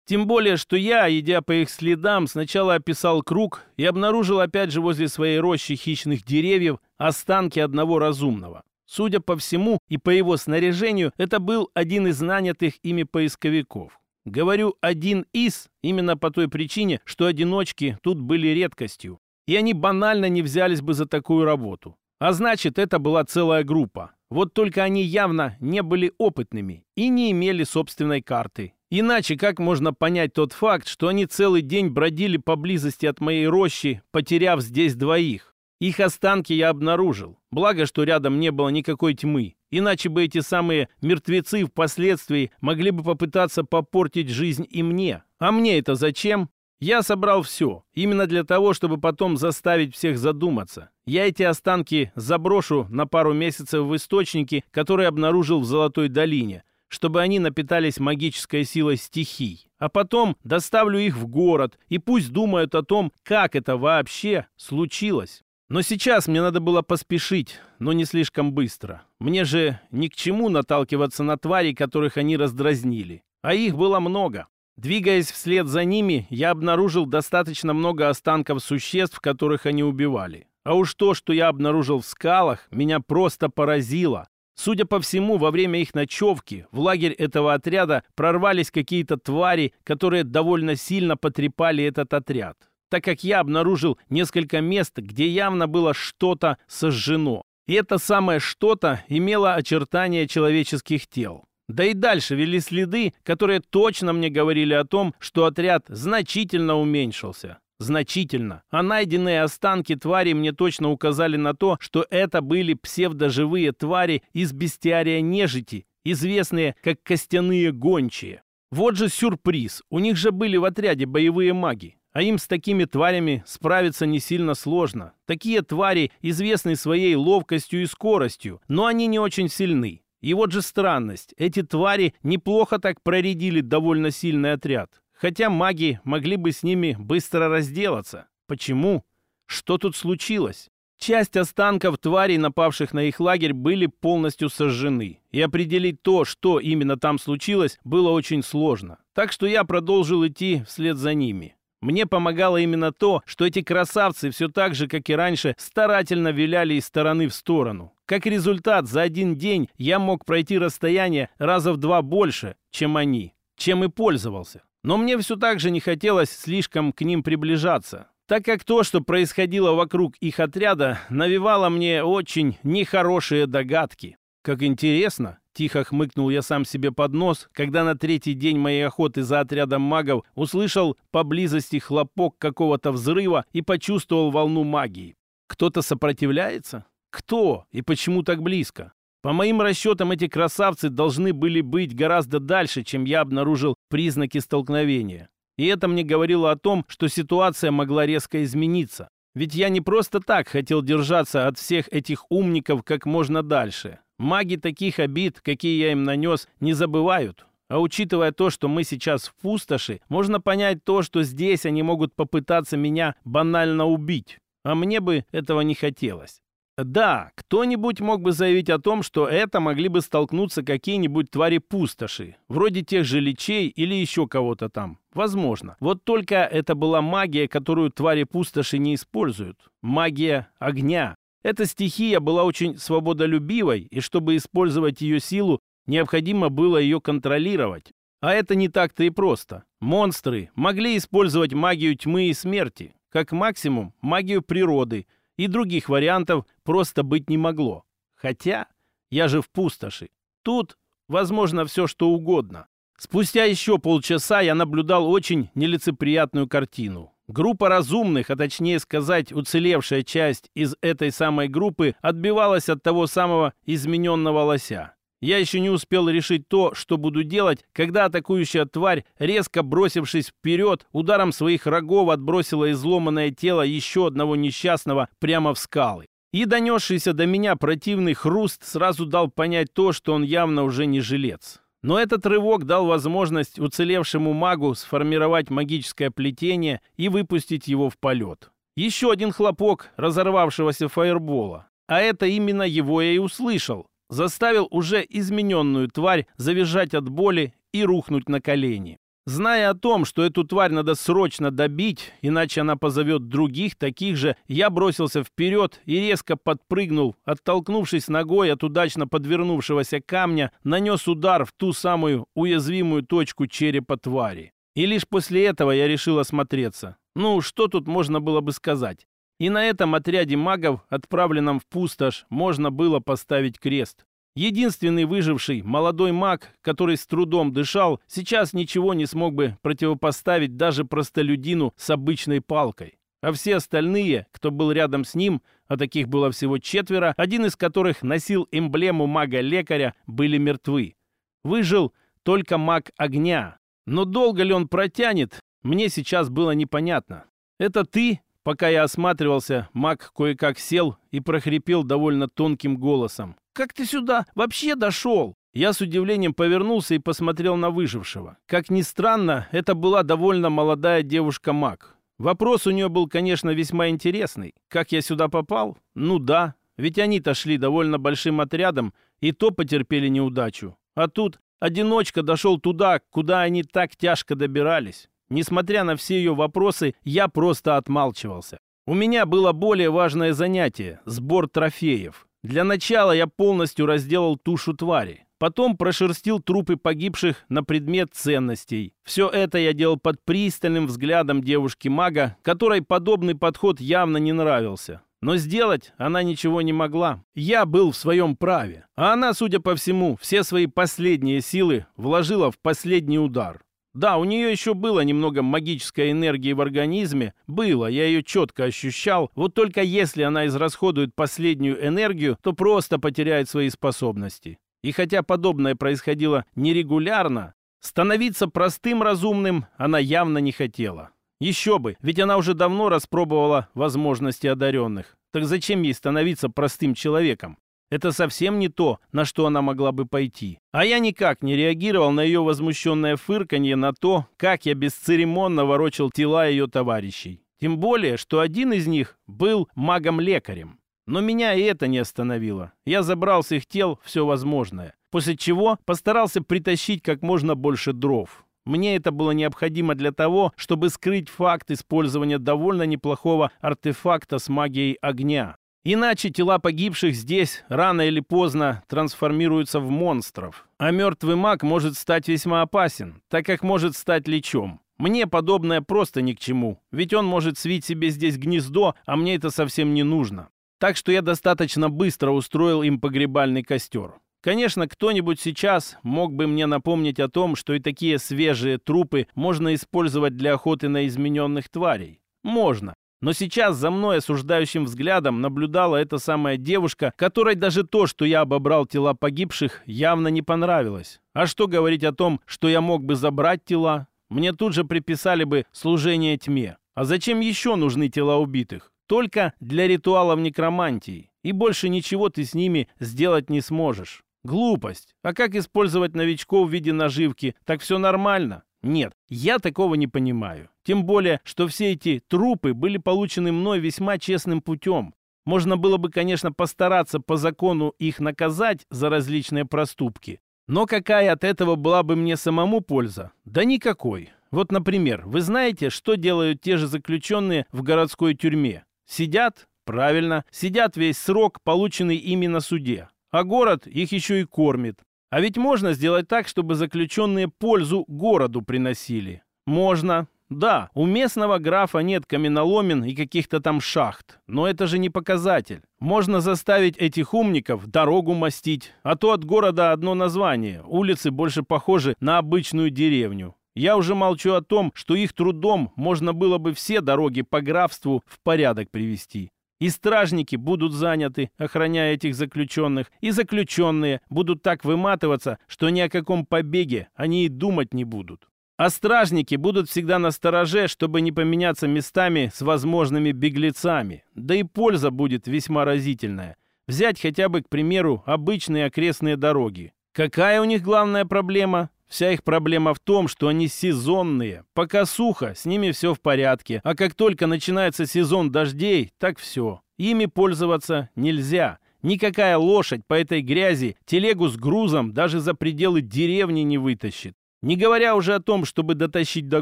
Тем более, что я, идя по их следам, сначала описал круг и обнаружил опять же возле своей рощи хищных деревьев останки одного разумного. Судя по всему и по его снаряжению, это был один из нанятых ими поисковиков. Говорю «один из» именно по той причине, что одиночки тут были редкостью, и они банально не взялись бы за такую работу. А значит, это была целая группа. Вот только они явно не были опытными и не имели собственной карты. Иначе как можно понять тот факт, что они целый день бродили поблизости от моей рощи, потеряв здесь двоих? Их останки я обнаружил. Благо, что рядом не было никакой тьмы. Иначе бы эти самые мертвецы впоследствии могли бы попытаться попортить жизнь и мне. А мне это зачем? Я собрал все, именно для того, чтобы потом заставить всех задуматься. Я эти останки заброшу на пару месяцев в источники, которые обнаружил в Золотой долине, чтобы они напитались магической силой стихий. А потом доставлю их в город, и пусть думают о том, как это вообще случилось. Но сейчас мне надо было поспешить, но не слишком быстро. Мне же ни к чему наталкиваться на тварей, которых они раздразнили. А их было много. Двигаясь вслед за ними, я обнаружил достаточно много останков существ, которых они убивали. А уж то, что я обнаружил в скалах, меня просто поразило. Судя по всему, во время их ночевки в лагерь этого отряда прорвались какие-то твари, которые довольно сильно потрепали этот отряд так как я обнаружил несколько мест, где явно было что-то сожжено. И это самое что-то имело очертания человеческих тел. Да и дальше вели следы, которые точно мне говорили о том, что отряд значительно уменьшился. Значительно. А найденные останки твари мне точно указали на то, что это были псевдоживые твари из бестиария нежити, известные как костяные гончие. Вот же сюрприз. У них же были в отряде боевые маги. А им с такими тварями справиться не сильно сложно. Такие твари известны своей ловкостью и скоростью, но они не очень сильны. И вот же странность. Эти твари неплохо так проредили довольно сильный отряд. Хотя маги могли бы с ними быстро разделаться. Почему? Что тут случилось? Часть останков тварей, напавших на их лагерь, были полностью сожжены. И определить то, что именно там случилось, было очень сложно. Так что я продолжил идти вслед за ними. Мне помогало именно то, что эти красавцы все так же, как и раньше, старательно виляли из стороны в сторону. Как результат, за один день я мог пройти расстояние раза в два больше, чем они, чем и пользовался. Но мне все так же не хотелось слишком к ним приближаться, так как то, что происходило вокруг их отряда, навевало мне очень нехорошие догадки. Как интересно, Тихо хмыкнул я сам себе под нос, когда на третий день моей охоты за отрядом магов услышал поблизости хлопок какого-то взрыва и почувствовал волну магии. Кто-то сопротивляется? Кто и почему так близко? По моим расчетам, эти красавцы должны были быть гораздо дальше, чем я обнаружил признаки столкновения. И это мне говорило о том, что ситуация могла резко измениться. Ведь я не просто так хотел держаться от всех этих умников как можно дальше. Маги таких обид, какие я им нанес, не забывают. А учитывая то, что мы сейчас в пустоши, можно понять то, что здесь они могут попытаться меня банально убить. А мне бы этого не хотелось. Да, кто-нибудь мог бы заявить о том, что это могли бы столкнуться какие-нибудь твари пустоши, вроде тех же личей или еще кого-то там. Возможно. Вот только это была магия, которую твари пустоши не используют. Магия огня. Эта стихия была очень свободолюбивой, и чтобы использовать ее силу, необходимо было ее контролировать. А это не так-то и просто. Монстры могли использовать магию тьмы и смерти, как максимум магию природы, и других вариантов просто быть не могло. Хотя Я же в пустоши. Тут возможно все, что угодно. Спустя еще полчаса я наблюдал очень нелицеприятную картину. Группа разумных, а точнее сказать, уцелевшая часть из этой самой группы отбивалась от того самого измененного лося. Я еще не успел решить то, что буду делать, когда атакующая тварь, резко бросившись вперед, ударом своих рогов отбросила изломанное тело еще одного несчастного прямо в скалы. И донесшийся до меня противный хруст сразу дал понять то, что он явно уже не жилец. Но этот рывок дал возможность уцелевшему магу сформировать магическое плетение и выпустить его в полет. Еще один хлопок разорвавшегося фаербола. А это именно его я и услышал. Заставил уже измененную тварь завизжать от боли и рухнуть на колени. Зная о том, что эту тварь надо срочно добить, иначе она позовет других таких же, я бросился вперед и резко подпрыгнул, оттолкнувшись ногой от удачно подвернувшегося камня, нанес удар в ту самую уязвимую точку черепа твари. И лишь после этого я решил осмотреться. Ну, что тут можно было бы сказать? И на этом отряде магов, отправленном в пустошь, можно было поставить крест. Единственный выживший молодой маг, который с трудом дышал, сейчас ничего не смог бы противопоставить даже простолюдину с обычной палкой. А все остальные, кто был рядом с ним, а таких было всего четверо, один из которых носил эмблему мага-лекаря, были мертвы. Выжил только маг огня. Но долго ли он протянет, мне сейчас было непонятно. «Это ты?» Пока я осматривался, маг кое-как сел и прохрипел довольно тонким голосом. Как ты сюда вообще дошел?» Я с удивлением повернулся и посмотрел на выжившего. Как ни странно, это была довольно молодая девушка-маг. Вопрос у нее был, конечно, весьма интересный. Как я сюда попал? Ну да, ведь они-то шли довольно большим отрядом, и то потерпели неудачу. А тут одиночка дошел туда, куда они так тяжко добирались. Несмотря на все ее вопросы, я просто отмалчивался. У меня было более важное занятие – сбор трофеев. Для начала я полностью разделал тушу твари. Потом прошерстил трупы погибших на предмет ценностей. Все это я делал под пристальным взглядом девушки-мага, которой подобный подход явно не нравился. Но сделать она ничего не могла. Я был в своем праве. А она, судя по всему, все свои последние силы вложила в последний удар. Да, у нее еще было немного магической энергии в организме. Было, я ее четко ощущал. Вот только если она израсходует последнюю энергию, то просто потеряет свои способности. И хотя подобное происходило нерегулярно, становиться простым разумным она явно не хотела. Еще бы, ведь она уже давно распробовала возможности одаренных. Так зачем ей становиться простым человеком? Это совсем не то, на что она могла бы пойти. А я никак не реагировал на ее возмущенное фырканье на то, как я бесцеремонно ворочил тела ее товарищей. Тем более, что один из них был магом-лекарем. Но меня и это не остановило. Я забрал с их тел все возможное. После чего постарался притащить как можно больше дров. Мне это было необходимо для того, чтобы скрыть факт использования довольно неплохого артефакта с магией огня. Иначе тела погибших здесь рано или поздно трансформируются в монстров. А мертвый маг может стать весьма опасен, так как может стать лечом. Мне подобное просто ни к чему, ведь он может свить себе здесь гнездо, а мне это совсем не нужно. Так что я достаточно быстро устроил им погребальный костер. Конечно, кто-нибудь сейчас мог бы мне напомнить о том, что и такие свежие трупы можно использовать для охоты на измененных тварей. Можно. Но сейчас за мной осуждающим взглядом наблюдала эта самая девушка, которой даже то, что я обобрал тела погибших, явно не понравилось. А что говорить о том, что я мог бы забрать тела? Мне тут же приписали бы служение тьме. А зачем еще нужны тела убитых? Только для ритуалов некромантии. И больше ничего ты с ними сделать не сможешь. Глупость. А как использовать новичков в виде наживки? Так все нормально. Нет, я такого не понимаю. Тем более, что все эти трупы были получены мной весьма честным путем. Можно было бы, конечно, постараться по закону их наказать за различные проступки. Но какая от этого была бы мне самому польза? Да никакой. Вот, например, вы знаете, что делают те же заключенные в городской тюрьме? Сидят? Правильно, сидят весь срок, полученный ими на суде. А город их еще и кормит. А ведь можно сделать так, чтобы заключенные пользу городу приносили. Можно. Да, у местного графа нет каменоломен и каких-то там шахт, но это же не показатель. Можно заставить этих умников дорогу мастить, а то от города одно название, улицы больше похожи на обычную деревню. Я уже молчу о том, что их трудом можно было бы все дороги по графству в порядок привести. И стражники будут заняты, охраняя этих заключенных, и заключенные будут так выматываться, что ни о каком побеге они и думать не будут. А стражники будут всегда на стороже, чтобы не поменяться местами с возможными беглецами. Да и польза будет весьма разительная. Взять хотя бы, к примеру, обычные окрестные дороги. Какая у них главная проблема? Вся их проблема в том, что они сезонные. Пока сухо, с ними все в порядке. А как только начинается сезон дождей, так все. Ими пользоваться нельзя. Никакая лошадь по этой грязи телегу с грузом даже за пределы деревни не вытащит. Не говоря уже о том, чтобы дотащить до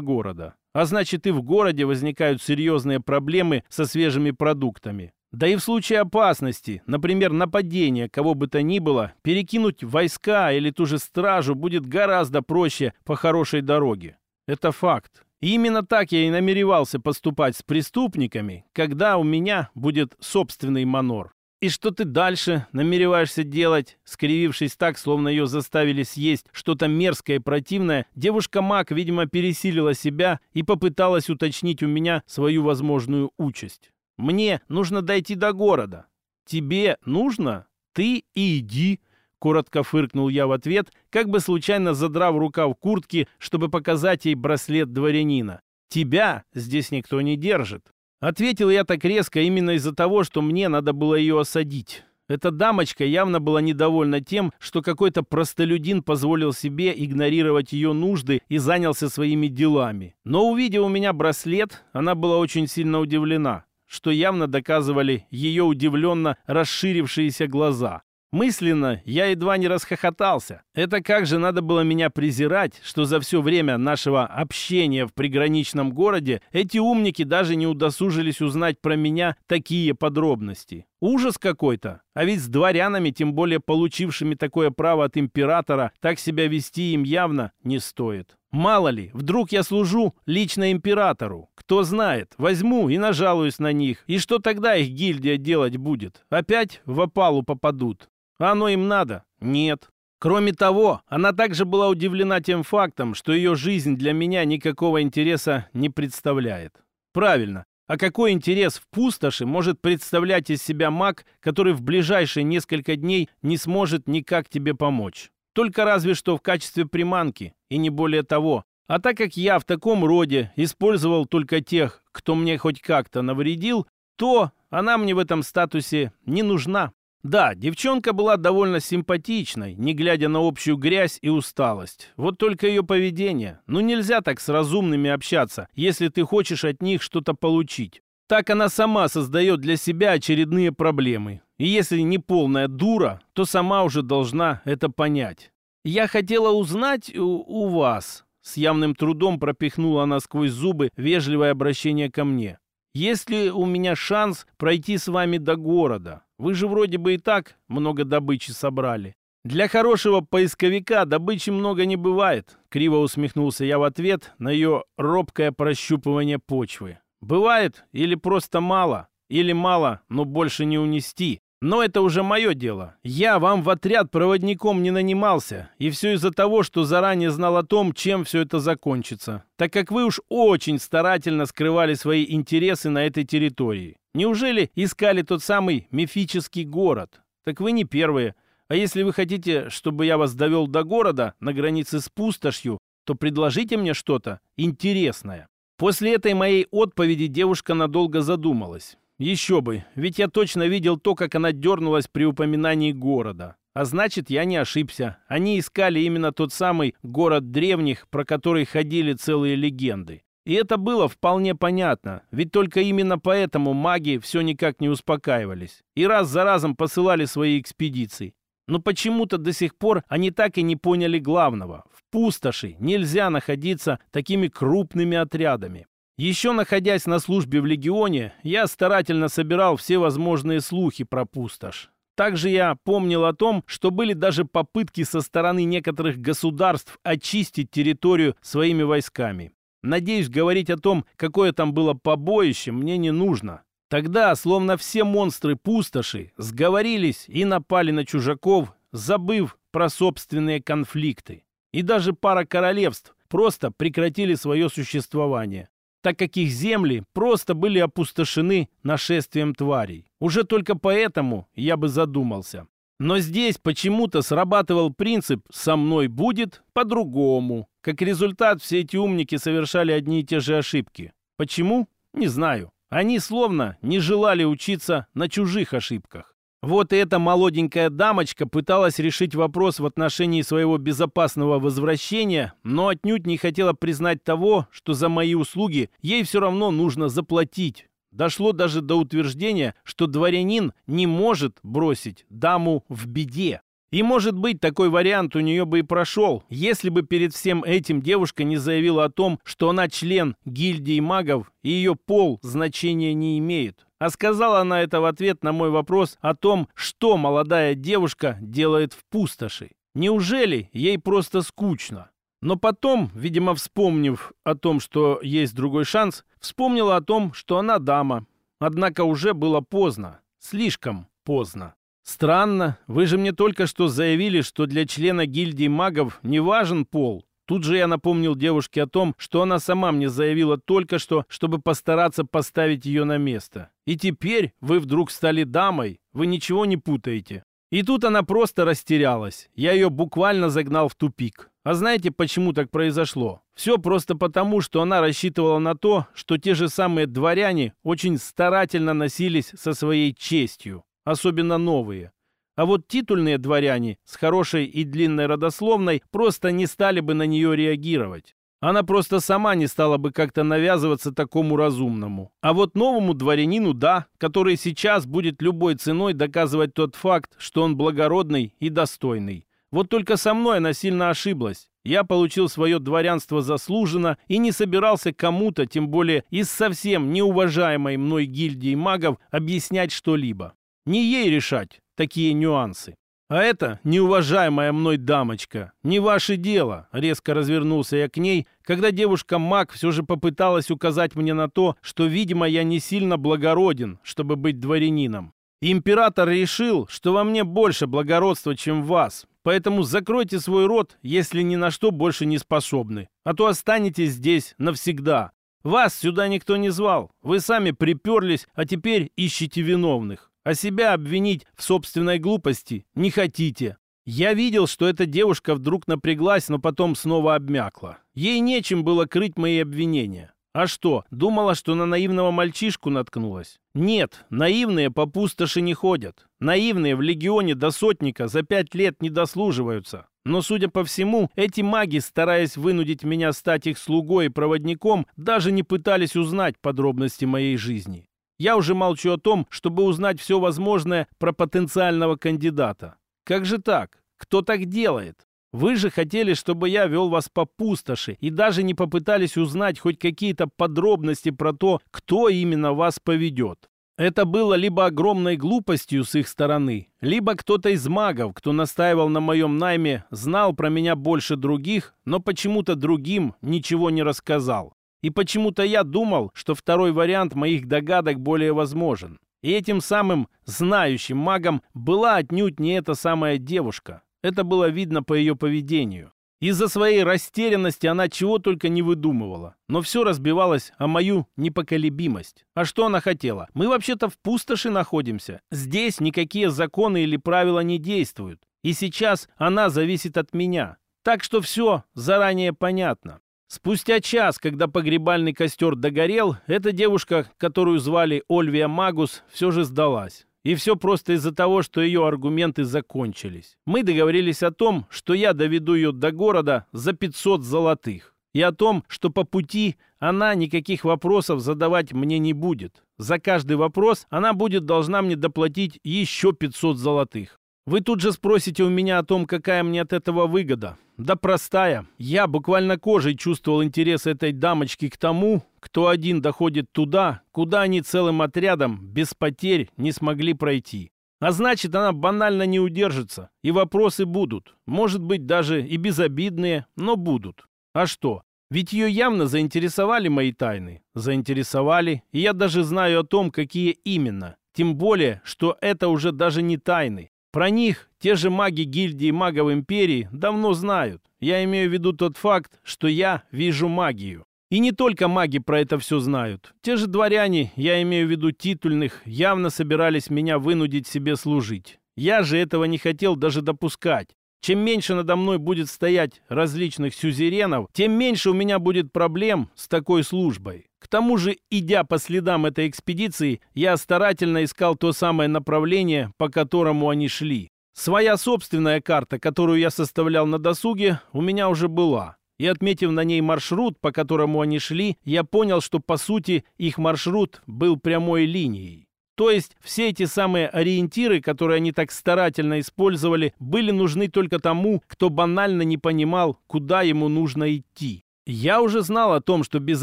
города. А значит, и в городе возникают серьезные проблемы со свежими продуктами. Да и в случае опасности, например, нападения кого бы то ни было, перекинуть войска или ту же стражу будет гораздо проще по хорошей дороге. Это факт. И именно так я и намеревался поступать с преступниками, когда у меня будет собственный манор. «И что ты дальше намереваешься делать?» Скривившись так, словно ее заставили съесть что-то мерзкое и противное, девушка-маг, видимо, пересилила себя и попыталась уточнить у меня свою возможную участь. «Мне нужно дойти до города». «Тебе нужно? Ты и иди», — коротко фыркнул я в ответ, как бы случайно задрав рукав куртки, чтобы показать ей браслет дворянина. «Тебя здесь никто не держит». Ответил я так резко именно из-за того, что мне надо было ее осадить. Эта дамочка явно была недовольна тем, что какой-то простолюдин позволил себе игнорировать ее нужды и занялся своими делами. Но увидев у меня браслет, она была очень сильно удивлена, что явно доказывали ее удивленно расширившиеся глаза. Мысленно я едва не расхохотался. Это как же надо было меня презирать, что за все время нашего общения в приграничном городе эти умники даже не удосужились узнать про меня такие подробности. Ужас какой-то. А ведь с дворянами, тем более получившими такое право от императора, так себя вести им явно не стоит. Мало ли, вдруг я служу лично императору. Кто знает, возьму и нажалуюсь на них. И что тогда их гильдия делать будет? Опять в опалу попадут. Оно им надо? Нет. Кроме того, она также была удивлена тем фактом, что ее жизнь для меня никакого интереса не представляет. Правильно. А какой интерес в пустоши может представлять из себя маг, который в ближайшие несколько дней не сможет никак тебе помочь? Только разве что в качестве приманки, и не более того. А так как я в таком роде использовал только тех, кто мне хоть как-то навредил, то она мне в этом статусе не нужна. Да, девчонка была довольно симпатичной, не глядя на общую грязь и усталость. Вот только ее поведение. Ну нельзя так с разумными общаться, если ты хочешь от них что-то получить. Так она сама создает для себя очередные проблемы. И если не полная дура, то сама уже должна это понять. «Я хотела узнать у, у вас», — с явным трудом пропихнула она сквозь зубы вежливое обращение ко мне. «Есть ли у меня шанс пройти с вами до города? Вы же вроде бы и так много добычи собрали. Для хорошего поисковика добычи много не бывает, криво усмехнулся я в ответ на ее робкое прощупывание почвы. Бывает или просто мало, или мало, но больше не унести. Но это уже мое дело. Я вам в отряд проводником не нанимался. И все из-за того, что заранее знал о том, чем все это закончится. Так как вы уж очень старательно скрывали свои интересы на этой территории. Неужели искали тот самый мифический город? Так вы не первые. А если вы хотите, чтобы я вас довел до города на границе с пустошью, то предложите мне что-то интересное. После этой моей отповеди девушка надолго задумалась. Еще бы, ведь я точно видел то, как она дернулась при упоминании города. А значит, я не ошибся. Они искали именно тот самый город древних, про который ходили целые легенды. И это было вполне понятно, ведь только именно поэтому маги все никак не успокаивались. И раз за разом посылали свои экспедиции. Но почему-то до сих пор они так и не поняли главного. В пустоши нельзя находиться такими крупными отрядами. Еще находясь на службе в Легионе, я старательно собирал все возможные слухи про пустошь. Также я помнил о том, что были даже попытки со стороны некоторых государств очистить территорию своими войсками. Надеюсь, говорить о том, какое там было побоище, мне не нужно. Тогда, словно все монстры пустоши, сговорились и напали на чужаков, забыв про собственные конфликты. И даже пара королевств просто прекратили свое существование, так как их земли просто были опустошены нашествием тварей. Уже только поэтому я бы задумался. Но здесь почему-то срабатывал принцип «со мной будет по-другому». Как результат, все эти умники совершали одни и те же ошибки. Почему? Не знаю. Они словно не желали учиться на чужих ошибках. Вот и эта молоденькая дамочка пыталась решить вопрос в отношении своего безопасного возвращения, но отнюдь не хотела признать того, что за мои услуги ей все равно нужно заплатить. Дошло даже до утверждения, что дворянин не может бросить даму в беде. И, может быть, такой вариант у нее бы и прошел, если бы перед всем этим девушка не заявила о том, что она член гильдии магов и ее пол значения не имеет. А сказала она это в ответ на мой вопрос о том, что молодая девушка делает в пустоши. Неужели ей просто скучно? Но потом, видимо, вспомнив о том, что есть другой шанс, вспомнила о том, что она дама. Однако уже было поздно. Слишком поздно. «Странно, вы же мне только что заявили, что для члена гильдии магов не важен пол». Тут же я напомнил девушке о том, что она сама мне заявила только что, чтобы постараться поставить ее на место. И теперь вы вдруг стали дамой, вы ничего не путаете. И тут она просто растерялась. Я ее буквально загнал в тупик. А знаете, почему так произошло? Все просто потому, что она рассчитывала на то, что те же самые дворяне очень старательно носились со своей честью особенно новые. А вот титульные дворяне с хорошей и длинной родословной просто не стали бы на нее реагировать. Она просто сама не стала бы как-то навязываться такому разумному. А вот новому дворянину, да, который сейчас будет любой ценой доказывать тот факт, что он благородный и достойный. Вот только со мной она сильно ошиблась. Я получил свое дворянство заслуженно и не собирался кому-то, тем более из совсем неуважаемой мной гильдии магов, объяснять что-либо. Не ей решать такие нюансы. А это, неуважаемая мной дамочка, не ваше дело, резко развернулся я к ней, когда девушка-маг все же попыталась указать мне на то, что, видимо, я не сильно благороден, чтобы быть дворянином. Император решил, что во мне больше благородства, чем в вас, поэтому закройте свой рот, если ни на что больше не способны, а то останетесь здесь навсегда. Вас сюда никто не звал, вы сами приперлись, а теперь ищите виновных а себя обвинить в собственной глупости не хотите. Я видел, что эта девушка вдруг напряглась, но потом снова обмякла. Ей нечем было крыть мои обвинения. А что, думала, что на наивного мальчишку наткнулась? Нет, наивные по пустоши не ходят. Наивные в легионе до сотника за пять лет не дослуживаются. Но, судя по всему, эти маги, стараясь вынудить меня стать их слугой и проводником, даже не пытались узнать подробности моей жизни. Я уже молчу о том, чтобы узнать все возможное про потенциального кандидата. Как же так? Кто так делает? Вы же хотели, чтобы я вел вас по пустоши и даже не попытались узнать хоть какие-то подробности про то, кто именно вас поведет. Это было либо огромной глупостью с их стороны, либо кто-то из магов, кто настаивал на моем найме, знал про меня больше других, но почему-то другим ничего не рассказал. И почему-то я думал, что второй вариант моих догадок более возможен. И этим самым знающим магом была отнюдь не эта самая девушка. Это было видно по ее поведению. Из-за своей растерянности она чего только не выдумывала. Но все разбивалось о мою непоколебимость. А что она хотела? Мы вообще-то в пустоши находимся. Здесь никакие законы или правила не действуют. И сейчас она зависит от меня. Так что все заранее понятно. Спустя час, когда погребальный костер догорел, эта девушка, которую звали Ольвия Магус, все же сдалась. И все просто из-за того, что ее аргументы закончились. Мы договорились о том, что я доведу ее до города за 500 золотых. И о том, что по пути она никаких вопросов задавать мне не будет. За каждый вопрос она будет должна мне доплатить еще 500 золотых. Вы тут же спросите у меня о том, какая мне от этого выгода. Да простая. Я буквально кожей чувствовал интерес этой дамочки к тому, кто один доходит туда, куда они целым отрядом без потерь не смогли пройти. А значит, она банально не удержится, и вопросы будут. Может быть, даже и безобидные, но будут. А что? Ведь ее явно заинтересовали мои тайны. Заинтересовали, и я даже знаю о том, какие именно. Тем более, что это уже даже не тайны. Про них те же маги гильдии магов империи давно знают. Я имею в виду тот факт, что я вижу магию. И не только маги про это все знают. Те же дворяне, я имею в виду титульных, явно собирались меня вынудить себе служить. Я же этого не хотел даже допускать. Чем меньше надо мной будет стоять различных сюзеренов, тем меньше у меня будет проблем с такой службой. К тому же, идя по следам этой экспедиции, я старательно искал то самое направление, по которому они шли. Своя собственная карта, которую я составлял на досуге, у меня уже была. И отметив на ней маршрут, по которому они шли, я понял, что по сути их маршрут был прямой линией. То есть все эти самые ориентиры, которые они так старательно использовали, были нужны только тому, кто банально не понимал, куда ему нужно идти. Я уже знал о том, что без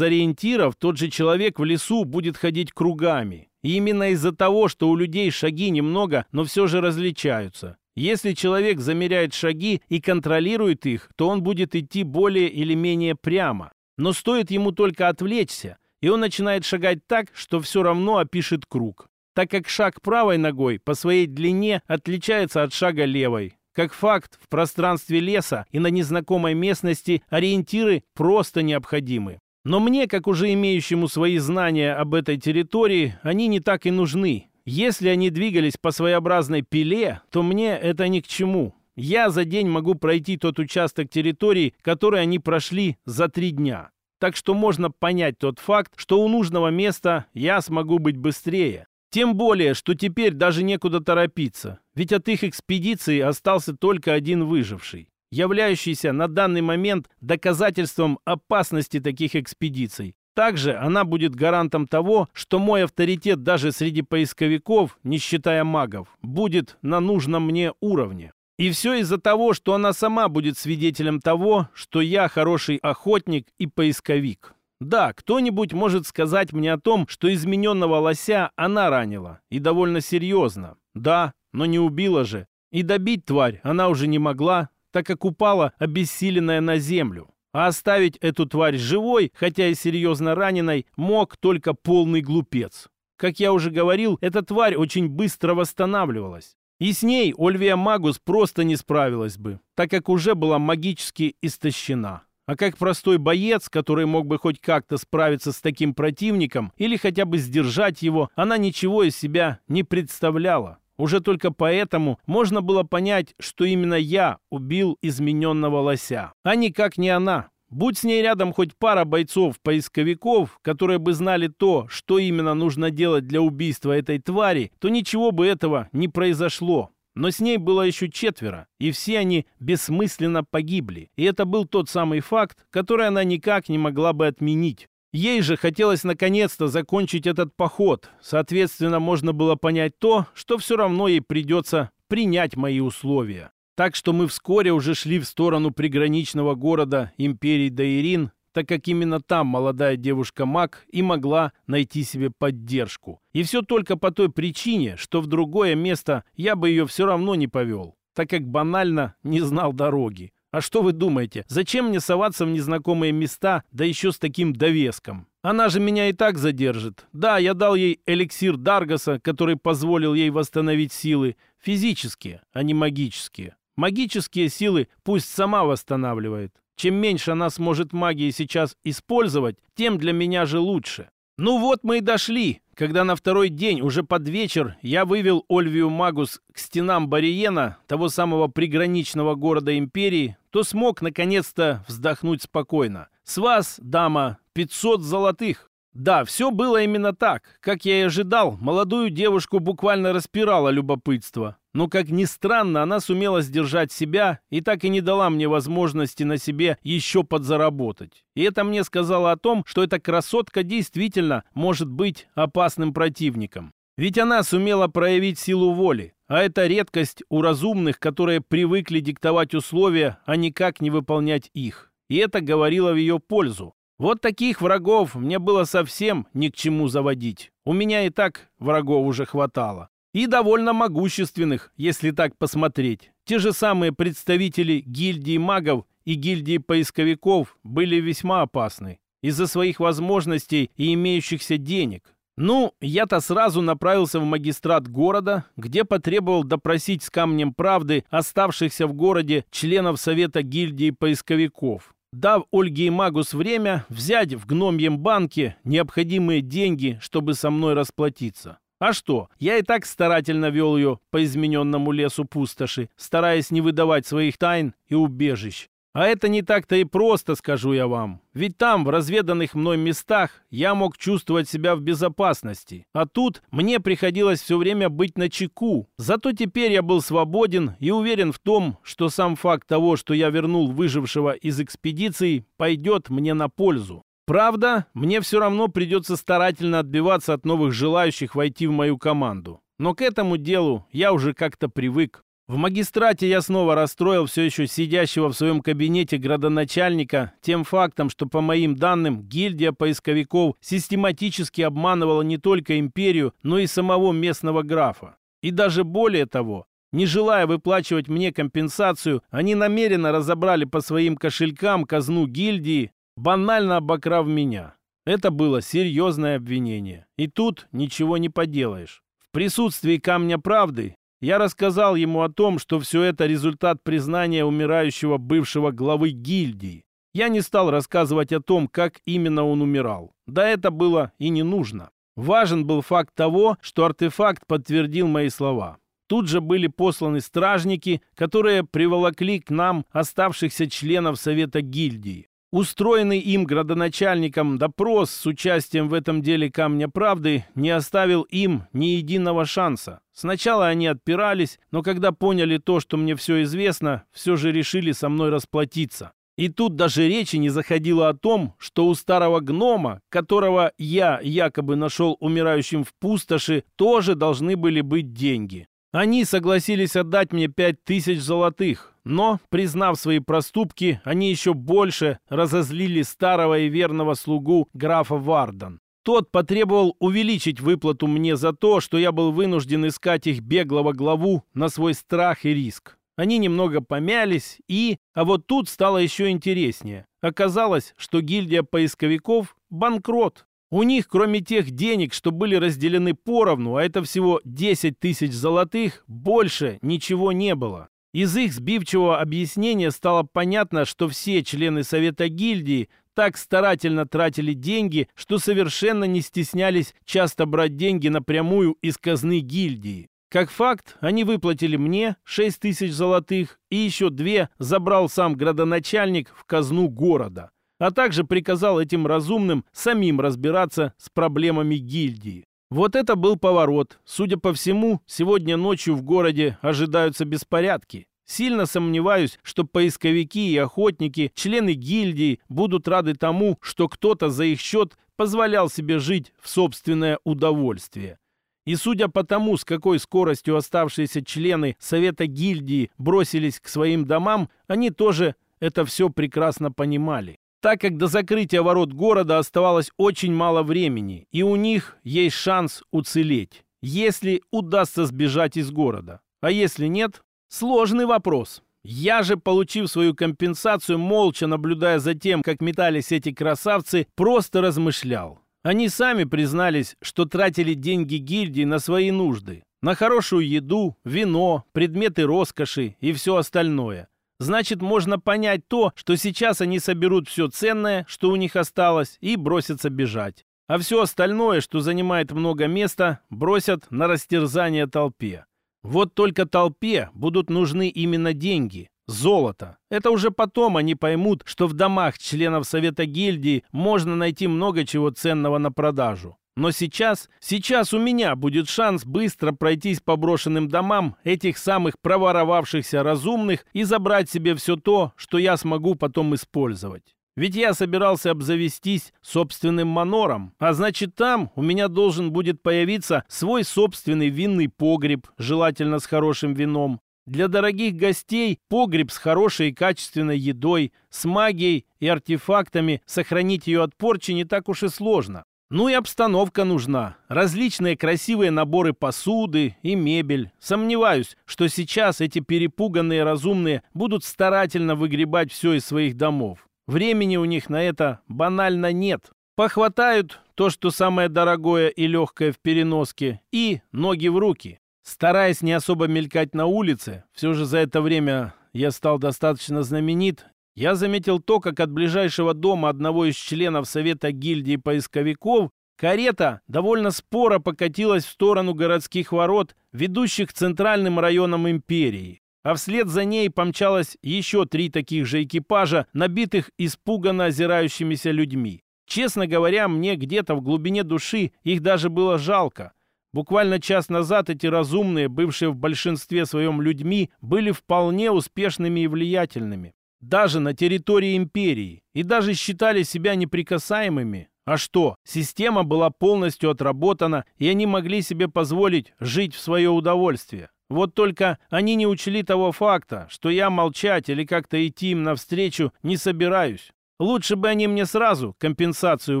ориентиров тот же человек в лесу будет ходить кругами. И именно из-за того, что у людей шаги немного, но все же различаются. Если человек замеряет шаги и контролирует их, то он будет идти более или менее прямо. Но стоит ему только отвлечься, и он начинает шагать так, что все равно опишет круг. Так как шаг правой ногой по своей длине отличается от шага левой, как факт, в пространстве леса и на незнакомой местности ориентиры просто необходимы. Но мне, как уже имеющему свои знания об этой территории, они не так и нужны. Если они двигались по своеобразной пиле, то мне это ни к чему. Я за день могу пройти тот участок территории, который они прошли за три дня. Так что можно понять тот факт, что у нужного места я смогу быть быстрее. Тем более, что теперь даже некуда торопиться, ведь от их экспедиции остался только один выживший, являющийся на данный момент доказательством опасности таких экспедиций. Также она будет гарантом того, что мой авторитет даже среди поисковиков, не считая магов, будет на нужном мне уровне. И все из-за того, что она сама будет свидетелем того, что я хороший охотник и поисковик. Да, кто-нибудь может сказать мне о том, что измененного лося она ранила, и довольно серьезно. Да, но не убила же. И добить тварь она уже не могла, так как упала обессиленная на землю. А оставить эту тварь живой, хотя и серьезно раненой, мог только полный глупец. Как я уже говорил, эта тварь очень быстро восстанавливалась. И с ней Ольвия Магус просто не справилась бы, так как уже была магически истощена. А как простой боец, который мог бы хоть как-то справиться с таким противником или хотя бы сдержать его, она ничего из себя не представляла. Уже только поэтому можно было понять, что именно я убил измененного лося, а никак не она. Будь с ней рядом хоть пара бойцов-поисковиков, которые бы знали то, что именно нужно делать для убийства этой твари, то ничего бы этого не произошло. Но с ней было еще четверо, и все они бессмысленно погибли. И это был тот самый факт, который она никак не могла бы отменить. Ей же хотелось наконец-то закончить этот поход. Соответственно, можно было понять то, что все равно ей придется принять мои условия. Так что мы вскоре уже шли в сторону приграничного города империи Даирин, так как именно там молодая девушка-маг и могла найти себе поддержку. И все только по той причине, что в другое место я бы ее все равно не повел, так как банально не знал дороги. А что вы думаете, зачем мне соваться в незнакомые места, да еще с таким довеском? Она же меня и так задержит. Да, я дал ей эликсир Даргаса, который позволил ей восстановить силы физические, а не магические. Магические силы пусть сама восстанавливает. Чем меньше она сможет магии сейчас использовать, тем для меня же лучше. Ну вот мы и дошли, когда на второй день, уже под вечер, я вывел Ольвию Магус к стенам Бариена, того самого приграничного города Империи, то смог наконец-то вздохнуть спокойно. С вас, дама, 500 золотых. Да, все было именно так. Как я и ожидал, молодую девушку буквально распирало любопытство. Но, как ни странно, она сумела сдержать себя и так и не дала мне возможности на себе еще подзаработать. И это мне сказало о том, что эта красотка действительно может быть опасным противником. Ведь она сумела проявить силу воли, а это редкость у разумных, которые привыкли диктовать условия, а никак не выполнять их. И это говорило в ее пользу. Вот таких врагов мне было совсем ни к чему заводить. У меня и так врагов уже хватало. И довольно могущественных, если так посмотреть. Те же самые представители гильдии магов и гильдии поисковиков были весьма опасны из-за своих возможностей и имеющихся денег. Ну, я-то сразу направился в магистрат города, где потребовал допросить с камнем правды оставшихся в городе членов Совета гильдии поисковиков, дав Ольге и Магус время взять в гномьем банке необходимые деньги, чтобы со мной расплатиться. А что, я и так старательно вел ее по измененному лесу пустоши, стараясь не выдавать своих тайн и убежищ. А это не так-то и просто, скажу я вам. Ведь там, в разведанных мной местах, я мог чувствовать себя в безопасности. А тут мне приходилось все время быть на чеку. Зато теперь я был свободен и уверен в том, что сам факт того, что я вернул выжившего из экспедиции, пойдет мне на пользу. Правда, мне все равно придется старательно отбиваться от новых желающих войти в мою команду. Но к этому делу я уже как-то привык. В магистрате я снова расстроил все еще сидящего в своем кабинете градоначальника тем фактом, что, по моим данным, гильдия поисковиков систематически обманывала не только империю, но и самого местного графа. И даже более того, не желая выплачивать мне компенсацию, они намеренно разобрали по своим кошелькам казну гильдии, банально обокрав меня. Это было серьезное обвинение. И тут ничего не поделаешь. В присутствии Камня Правды я рассказал ему о том, что все это результат признания умирающего бывшего главы гильдии. Я не стал рассказывать о том, как именно он умирал. Да это было и не нужно. Важен был факт того, что артефакт подтвердил мои слова. Тут же были посланы стражники, которые приволокли к нам оставшихся членов Совета гильдии. Устроенный им градоначальником допрос с участием в этом деле Камня Правды не оставил им ни единого шанса. Сначала они отпирались, но когда поняли то, что мне все известно, все же решили со мной расплатиться. И тут даже речи не заходило о том, что у старого гнома, которого я якобы нашел умирающим в пустоши, тоже должны были быть деньги. Они согласились отдать мне пять тысяч золотых, но, признав свои проступки, они еще больше разозлили старого и верного слугу графа Вардан. Тот потребовал увеличить выплату мне за то, что я был вынужден искать их беглого главу на свой страх и риск. Они немного помялись и... А вот тут стало еще интереснее. Оказалось, что гильдия поисковиков – банкрот. У них, кроме тех денег, что были разделены поровну, а это всего 10 тысяч золотых, больше ничего не было. Из их сбивчивого объяснения стало понятно, что все члены Совета гильдии так старательно тратили деньги, что совершенно не стеснялись часто брать деньги напрямую из казны гильдии. Как факт, они выплатили мне 6 тысяч золотых, и еще две забрал сам градоначальник в казну города а также приказал этим разумным самим разбираться с проблемами гильдии. Вот это был поворот. Судя по всему, сегодня ночью в городе ожидаются беспорядки. Сильно сомневаюсь, что поисковики и охотники, члены гильдии, будут рады тому, что кто-то за их счет позволял себе жить в собственное удовольствие. И судя по тому, с какой скоростью оставшиеся члены Совета гильдии бросились к своим домам, они тоже это все прекрасно понимали так как до закрытия ворот города оставалось очень мало времени, и у них есть шанс уцелеть, если удастся сбежать из города. А если нет? Сложный вопрос. Я же, получив свою компенсацию, молча наблюдая за тем, как метались эти красавцы, просто размышлял. Они сами признались, что тратили деньги гильдии на свои нужды. На хорошую еду, вино, предметы роскоши и все остальное. Значит, можно понять то, что сейчас они соберут все ценное, что у них осталось, и бросятся бежать. А все остальное, что занимает много места, бросят на растерзание толпе. Вот только толпе будут нужны именно деньги, золото. Это уже потом они поймут, что в домах членов Совета гильдии можно найти много чего ценного на продажу. Но сейчас, сейчас у меня будет шанс быстро пройтись по брошенным домам этих самых проворовавшихся разумных и забрать себе все то, что я смогу потом использовать. Ведь я собирался обзавестись собственным манором, а значит там у меня должен будет появиться свой собственный винный погреб, желательно с хорошим вином. Для дорогих гостей погреб с хорошей и качественной едой, с магией и артефактами сохранить ее от порчи не так уж и сложно. Ну и обстановка нужна. Различные красивые наборы посуды и мебель. Сомневаюсь, что сейчас эти перепуганные разумные будут старательно выгребать все из своих домов. Времени у них на это банально нет. Похватают то, что самое дорогое и легкое в переноске, и ноги в руки. Стараясь не особо мелькать на улице, все же за это время я стал достаточно знаменит, я заметил то, как от ближайшего дома одного из членов Совета гильдии поисковиков карета довольно споро покатилась в сторону городских ворот, ведущих к центральным районам империи. А вслед за ней помчалось еще три таких же экипажа, набитых испуганно озирающимися людьми. Честно говоря, мне где-то в глубине души их даже было жалко. Буквально час назад эти разумные, бывшие в большинстве своем людьми, были вполне успешными и влиятельными даже на территории империи, и даже считали себя неприкасаемыми. А что, система была полностью отработана, и они могли себе позволить жить в свое удовольствие. Вот только они не учли того факта, что я молчать или как-то идти им навстречу не собираюсь. Лучше бы они мне сразу компенсацию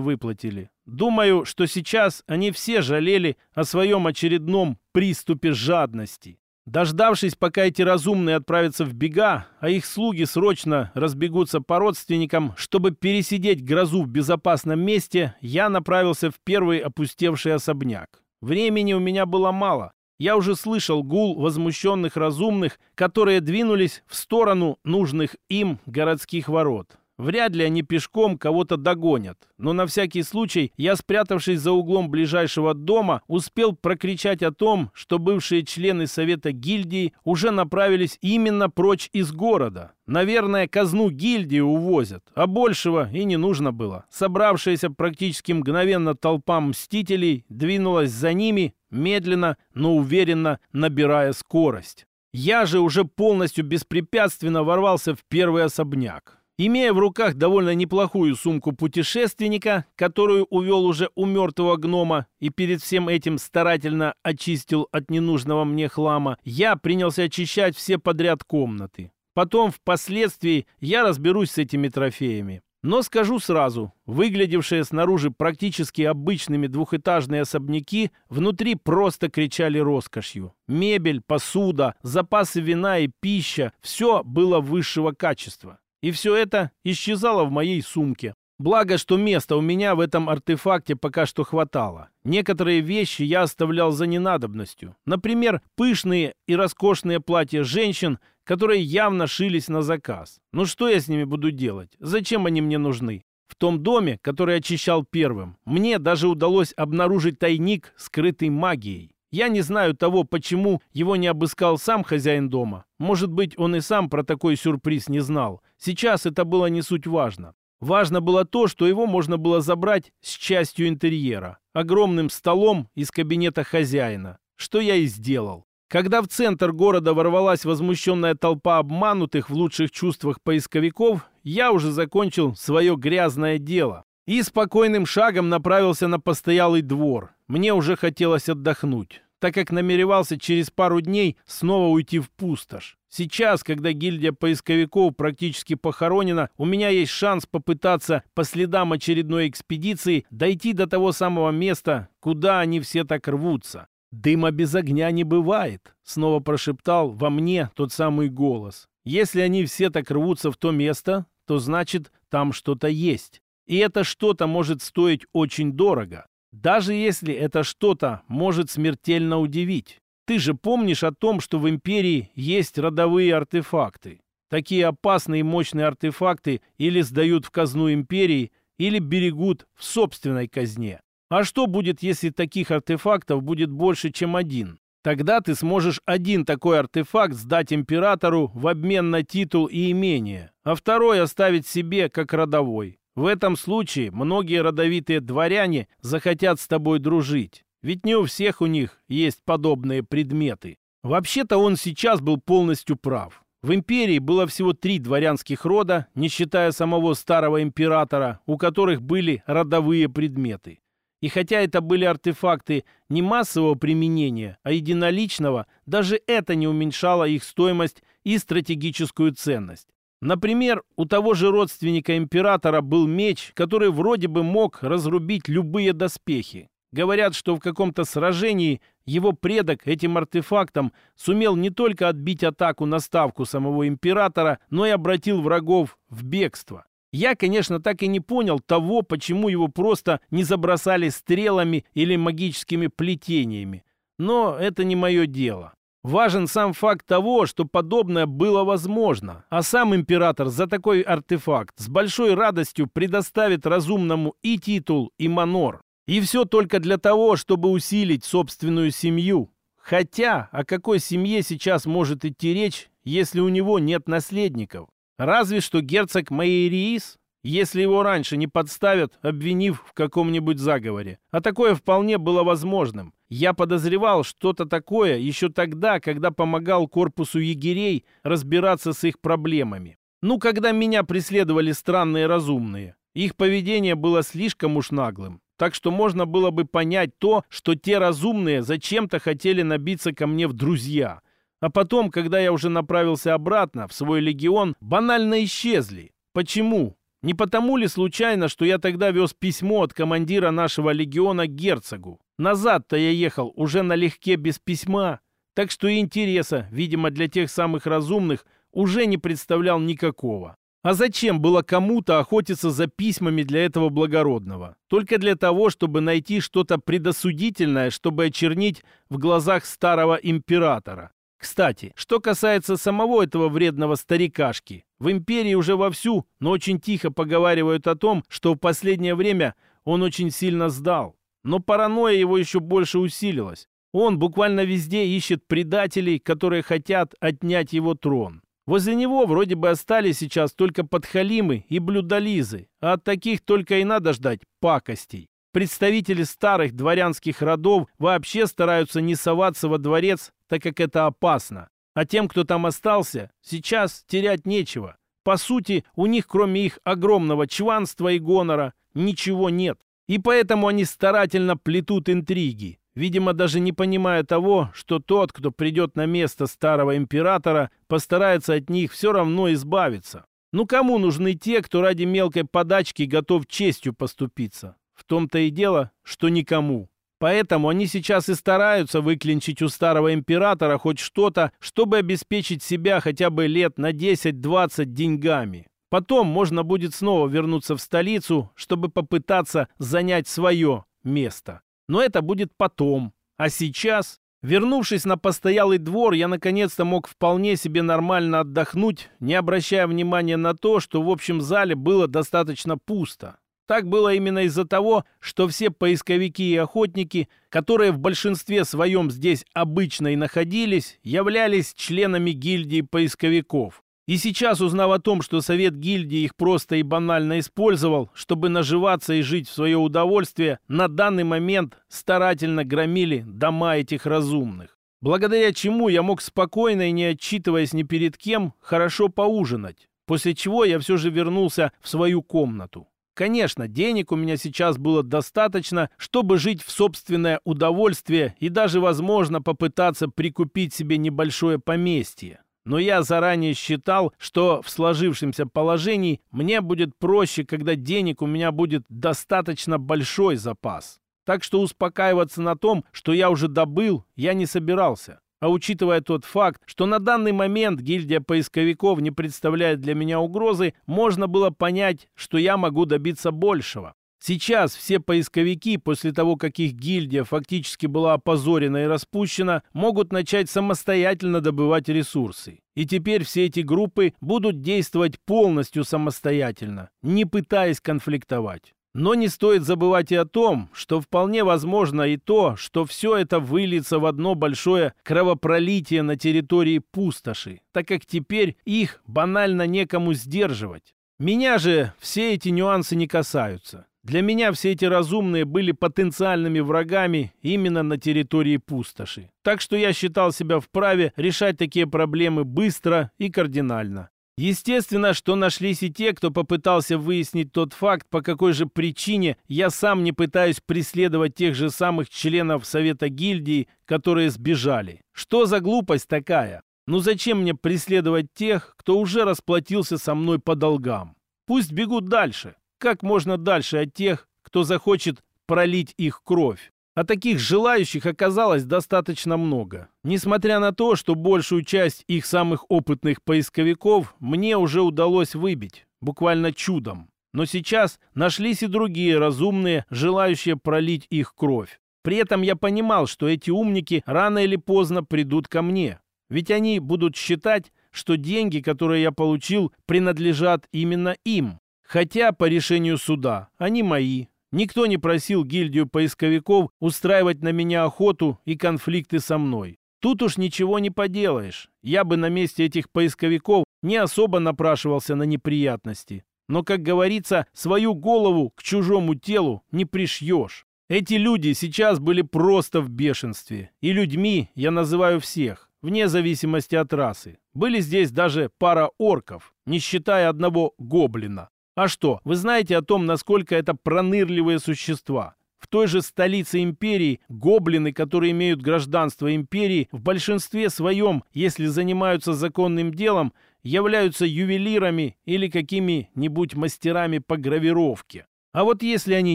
выплатили. Думаю, что сейчас они все жалели о своем очередном приступе жадности. Дождавшись, пока эти разумные отправятся в бега, а их слуги срочно разбегутся по родственникам, чтобы пересидеть грозу в безопасном месте, я направился в первый опустевший особняк. Времени у меня было мало. Я уже слышал гул возмущенных разумных, которые двинулись в сторону нужных им городских ворот. Вряд ли они пешком кого-то догонят. Но на всякий случай я, спрятавшись за углом ближайшего дома, успел прокричать о том, что бывшие члены совета гильдии уже направились именно прочь из города. Наверное, казну гильдии увозят, а большего и не нужно было. Собравшаяся практически мгновенно толпа мстителей двинулась за ними, медленно, но уверенно набирая скорость. Я же уже полностью беспрепятственно ворвался в первый особняк. Имея в руках довольно неплохую сумку путешественника, которую увел уже у мертвого гнома и перед всем этим старательно очистил от ненужного мне хлама, я принялся очищать все подряд комнаты. Потом, впоследствии, я разберусь с этими трофеями. Но скажу сразу, выглядевшие снаружи практически обычными двухэтажные особняки внутри просто кричали роскошью. Мебель, посуда, запасы вина и пища – все было высшего качества. И все это исчезало в моей сумке. Благо, что места у меня в этом артефакте пока что хватало. Некоторые вещи я оставлял за ненадобностью. Например, пышные и роскошные платья женщин, которые явно шились на заказ. Ну что я с ними буду делать? Зачем они мне нужны? В том доме, который очищал первым, мне даже удалось обнаружить тайник, скрытый магией. Я не знаю того, почему его не обыскал сам хозяин дома. Может быть, он и сам про такой сюрприз не знал. Сейчас это было не суть важно. Важно было то, что его можно было забрать с частью интерьера, огромным столом из кабинета хозяина, что я и сделал. Когда в центр города ворвалась возмущенная толпа обманутых в лучших чувствах поисковиков, я уже закончил свое грязное дело и спокойным шагом направился на постоялый двор. Мне уже хотелось отдохнуть, так как намеревался через пару дней снова уйти в пустошь. Сейчас, когда гильдия поисковиков практически похоронена, у меня есть шанс попытаться по следам очередной экспедиции дойти до того самого места, куда они все так рвутся. «Дыма без огня не бывает», — снова прошептал во мне тот самый голос. «Если они все так рвутся в то место, то значит, там что-то есть. И это что-то может стоить очень дорого, даже если это что-то может смертельно удивить. Ты же помнишь о том, что в Империи есть родовые артефакты. Такие опасные и мощные артефакты или сдают в казну Империи, или берегут в собственной казне. А что будет, если таких артефактов будет больше, чем один? Тогда ты сможешь один такой артефакт сдать императору в обмен на титул и имение, а второй оставить себе как родовой. В этом случае многие родовитые дворяне захотят с тобой дружить, ведь не у всех у них есть подобные предметы. Вообще-то он сейчас был полностью прав. В империи было всего три дворянских рода, не считая самого старого императора, у которых были родовые предметы. И хотя это были артефакты не массового применения, а единоличного, даже это не уменьшало их стоимость и стратегическую ценность. Например, у того же родственника императора был меч, который вроде бы мог разрубить любые доспехи. Говорят, что в каком-то сражении его предок этим артефактом сумел не только отбить атаку на ставку самого императора, но и обратил врагов в бегство. Я, конечно, так и не понял того, почему его просто не забросали стрелами или магическими плетениями. Но это не мое дело. Важен сам факт того, что подобное было возможно, а сам император за такой артефакт с большой радостью предоставит разумному и титул, и манор. И все только для того, чтобы усилить собственную семью. Хотя о какой семье сейчас может идти речь, если у него нет наследников? Разве что герцог Майериис, если его раньше не подставят, обвинив в каком-нибудь заговоре. А такое вполне было возможным. Я подозревал что-то такое еще тогда, когда помогал корпусу егерей разбираться с их проблемами. Ну, когда меня преследовали странные разумные. Их поведение было слишком уж наглым. Так что можно было бы понять то, что те разумные зачем-то хотели набиться ко мне в друзья. А потом, когда я уже направился обратно в свой легион, банально исчезли. Почему? Не потому ли случайно, что я тогда вез письмо от командира нашего легиона герцогу? Назад-то я ехал уже налегке без письма, так что интереса, видимо, для тех самых разумных уже не представлял никакого. А зачем было кому-то охотиться за письмами для этого благородного? Только для того, чтобы найти что-то предосудительное, чтобы очернить в глазах старого императора. Кстати, что касается самого этого вредного старикашки, в империи уже вовсю, но очень тихо поговаривают о том, что в последнее время он очень сильно сдал. Но паранойя его еще больше усилилась. Он буквально везде ищет предателей, которые хотят отнять его трон. Возле него вроде бы остались сейчас только подхалимы и блюдолизы, а от таких только и надо ждать пакостей. Представители старых дворянских родов вообще стараются не соваться во дворец, так как это опасно. А тем, кто там остался, сейчас терять нечего. По сути, у них, кроме их огромного чванства и гонора, ничего нет. И поэтому они старательно плетут интриги, видимо, даже не понимая того, что тот, кто придет на место старого императора, постарается от них все равно избавиться. Ну кому нужны те, кто ради мелкой подачки готов честью поступиться? В том-то и дело, что никому. Поэтому они сейчас и стараются выклинчить у старого императора хоть что-то, чтобы обеспечить себя хотя бы лет на 10-20 деньгами. Потом можно будет снова вернуться в столицу, чтобы попытаться занять свое место. Но это будет потом. А сейчас, вернувшись на постоялый двор, я наконец-то мог вполне себе нормально отдохнуть, не обращая внимания на то, что в общем зале было достаточно пусто. Так было именно из-за того, что все поисковики и охотники, которые в большинстве своем здесь обычно и находились, являлись членами гильдии поисковиков. И сейчас, узнав о том, что совет гильдии их просто и банально использовал, чтобы наживаться и жить в свое удовольствие, на данный момент старательно громили дома этих разумных. Благодаря чему я мог спокойно и не отчитываясь ни перед кем, хорошо поужинать, после чего я все же вернулся в свою комнату. Конечно, денег у меня сейчас было достаточно, чтобы жить в собственное удовольствие и даже, возможно, попытаться прикупить себе небольшое поместье. Но я заранее считал, что в сложившемся положении мне будет проще, когда денег у меня будет достаточно большой запас. Так что успокаиваться на том, что я уже добыл, я не собирался. А учитывая тот факт, что на данный момент гильдия поисковиков не представляет для меня угрозы, можно было понять, что я могу добиться большего. Сейчас все поисковики, после того, как их гильдия фактически была опозорена и распущена, могут начать самостоятельно добывать ресурсы. И теперь все эти группы будут действовать полностью самостоятельно, не пытаясь конфликтовать. Но не стоит забывать и о том, что вполне возможно и то, что все это выльется в одно большое кровопролитие на территории пустоши, так как теперь их банально некому сдерживать. Меня же все эти нюансы не касаются. Для меня все эти разумные были потенциальными врагами именно на территории пустоши. Так что я считал себя вправе решать такие проблемы быстро и кардинально. Естественно, что нашлись и те, кто попытался выяснить тот факт, по какой же причине я сам не пытаюсь преследовать тех же самых членов Совета гильдии, которые сбежали. Что за глупость такая? Ну зачем мне преследовать тех, кто уже расплатился со мной по долгам? Пусть бегут дальше. Как можно дальше от тех, кто захочет пролить их кровь? А таких желающих оказалось достаточно много. Несмотря на то, что большую часть их самых опытных поисковиков мне уже удалось выбить, буквально чудом. Но сейчас нашлись и другие разумные, желающие пролить их кровь. При этом я понимал, что эти умники рано или поздно придут ко мне. Ведь они будут считать, что деньги, которые я получил, принадлежат именно им. Хотя по решению суда они мои. Никто не просил гильдию поисковиков устраивать на меня охоту и конфликты со мной. Тут уж ничего не поделаешь. Я бы на месте этих поисковиков не особо напрашивался на неприятности. Но, как говорится, свою голову к чужому телу не пришьешь. Эти люди сейчас были просто в бешенстве. И людьми я называю всех, вне зависимости от расы. Были здесь даже пара орков, не считая одного гоблина. А что, вы знаете о том, насколько это пронырливые существа? В той же столице империи гоблины, которые имеют гражданство империи, в большинстве своем, если занимаются законным делом, являются ювелирами или какими-нибудь мастерами по гравировке. А вот если они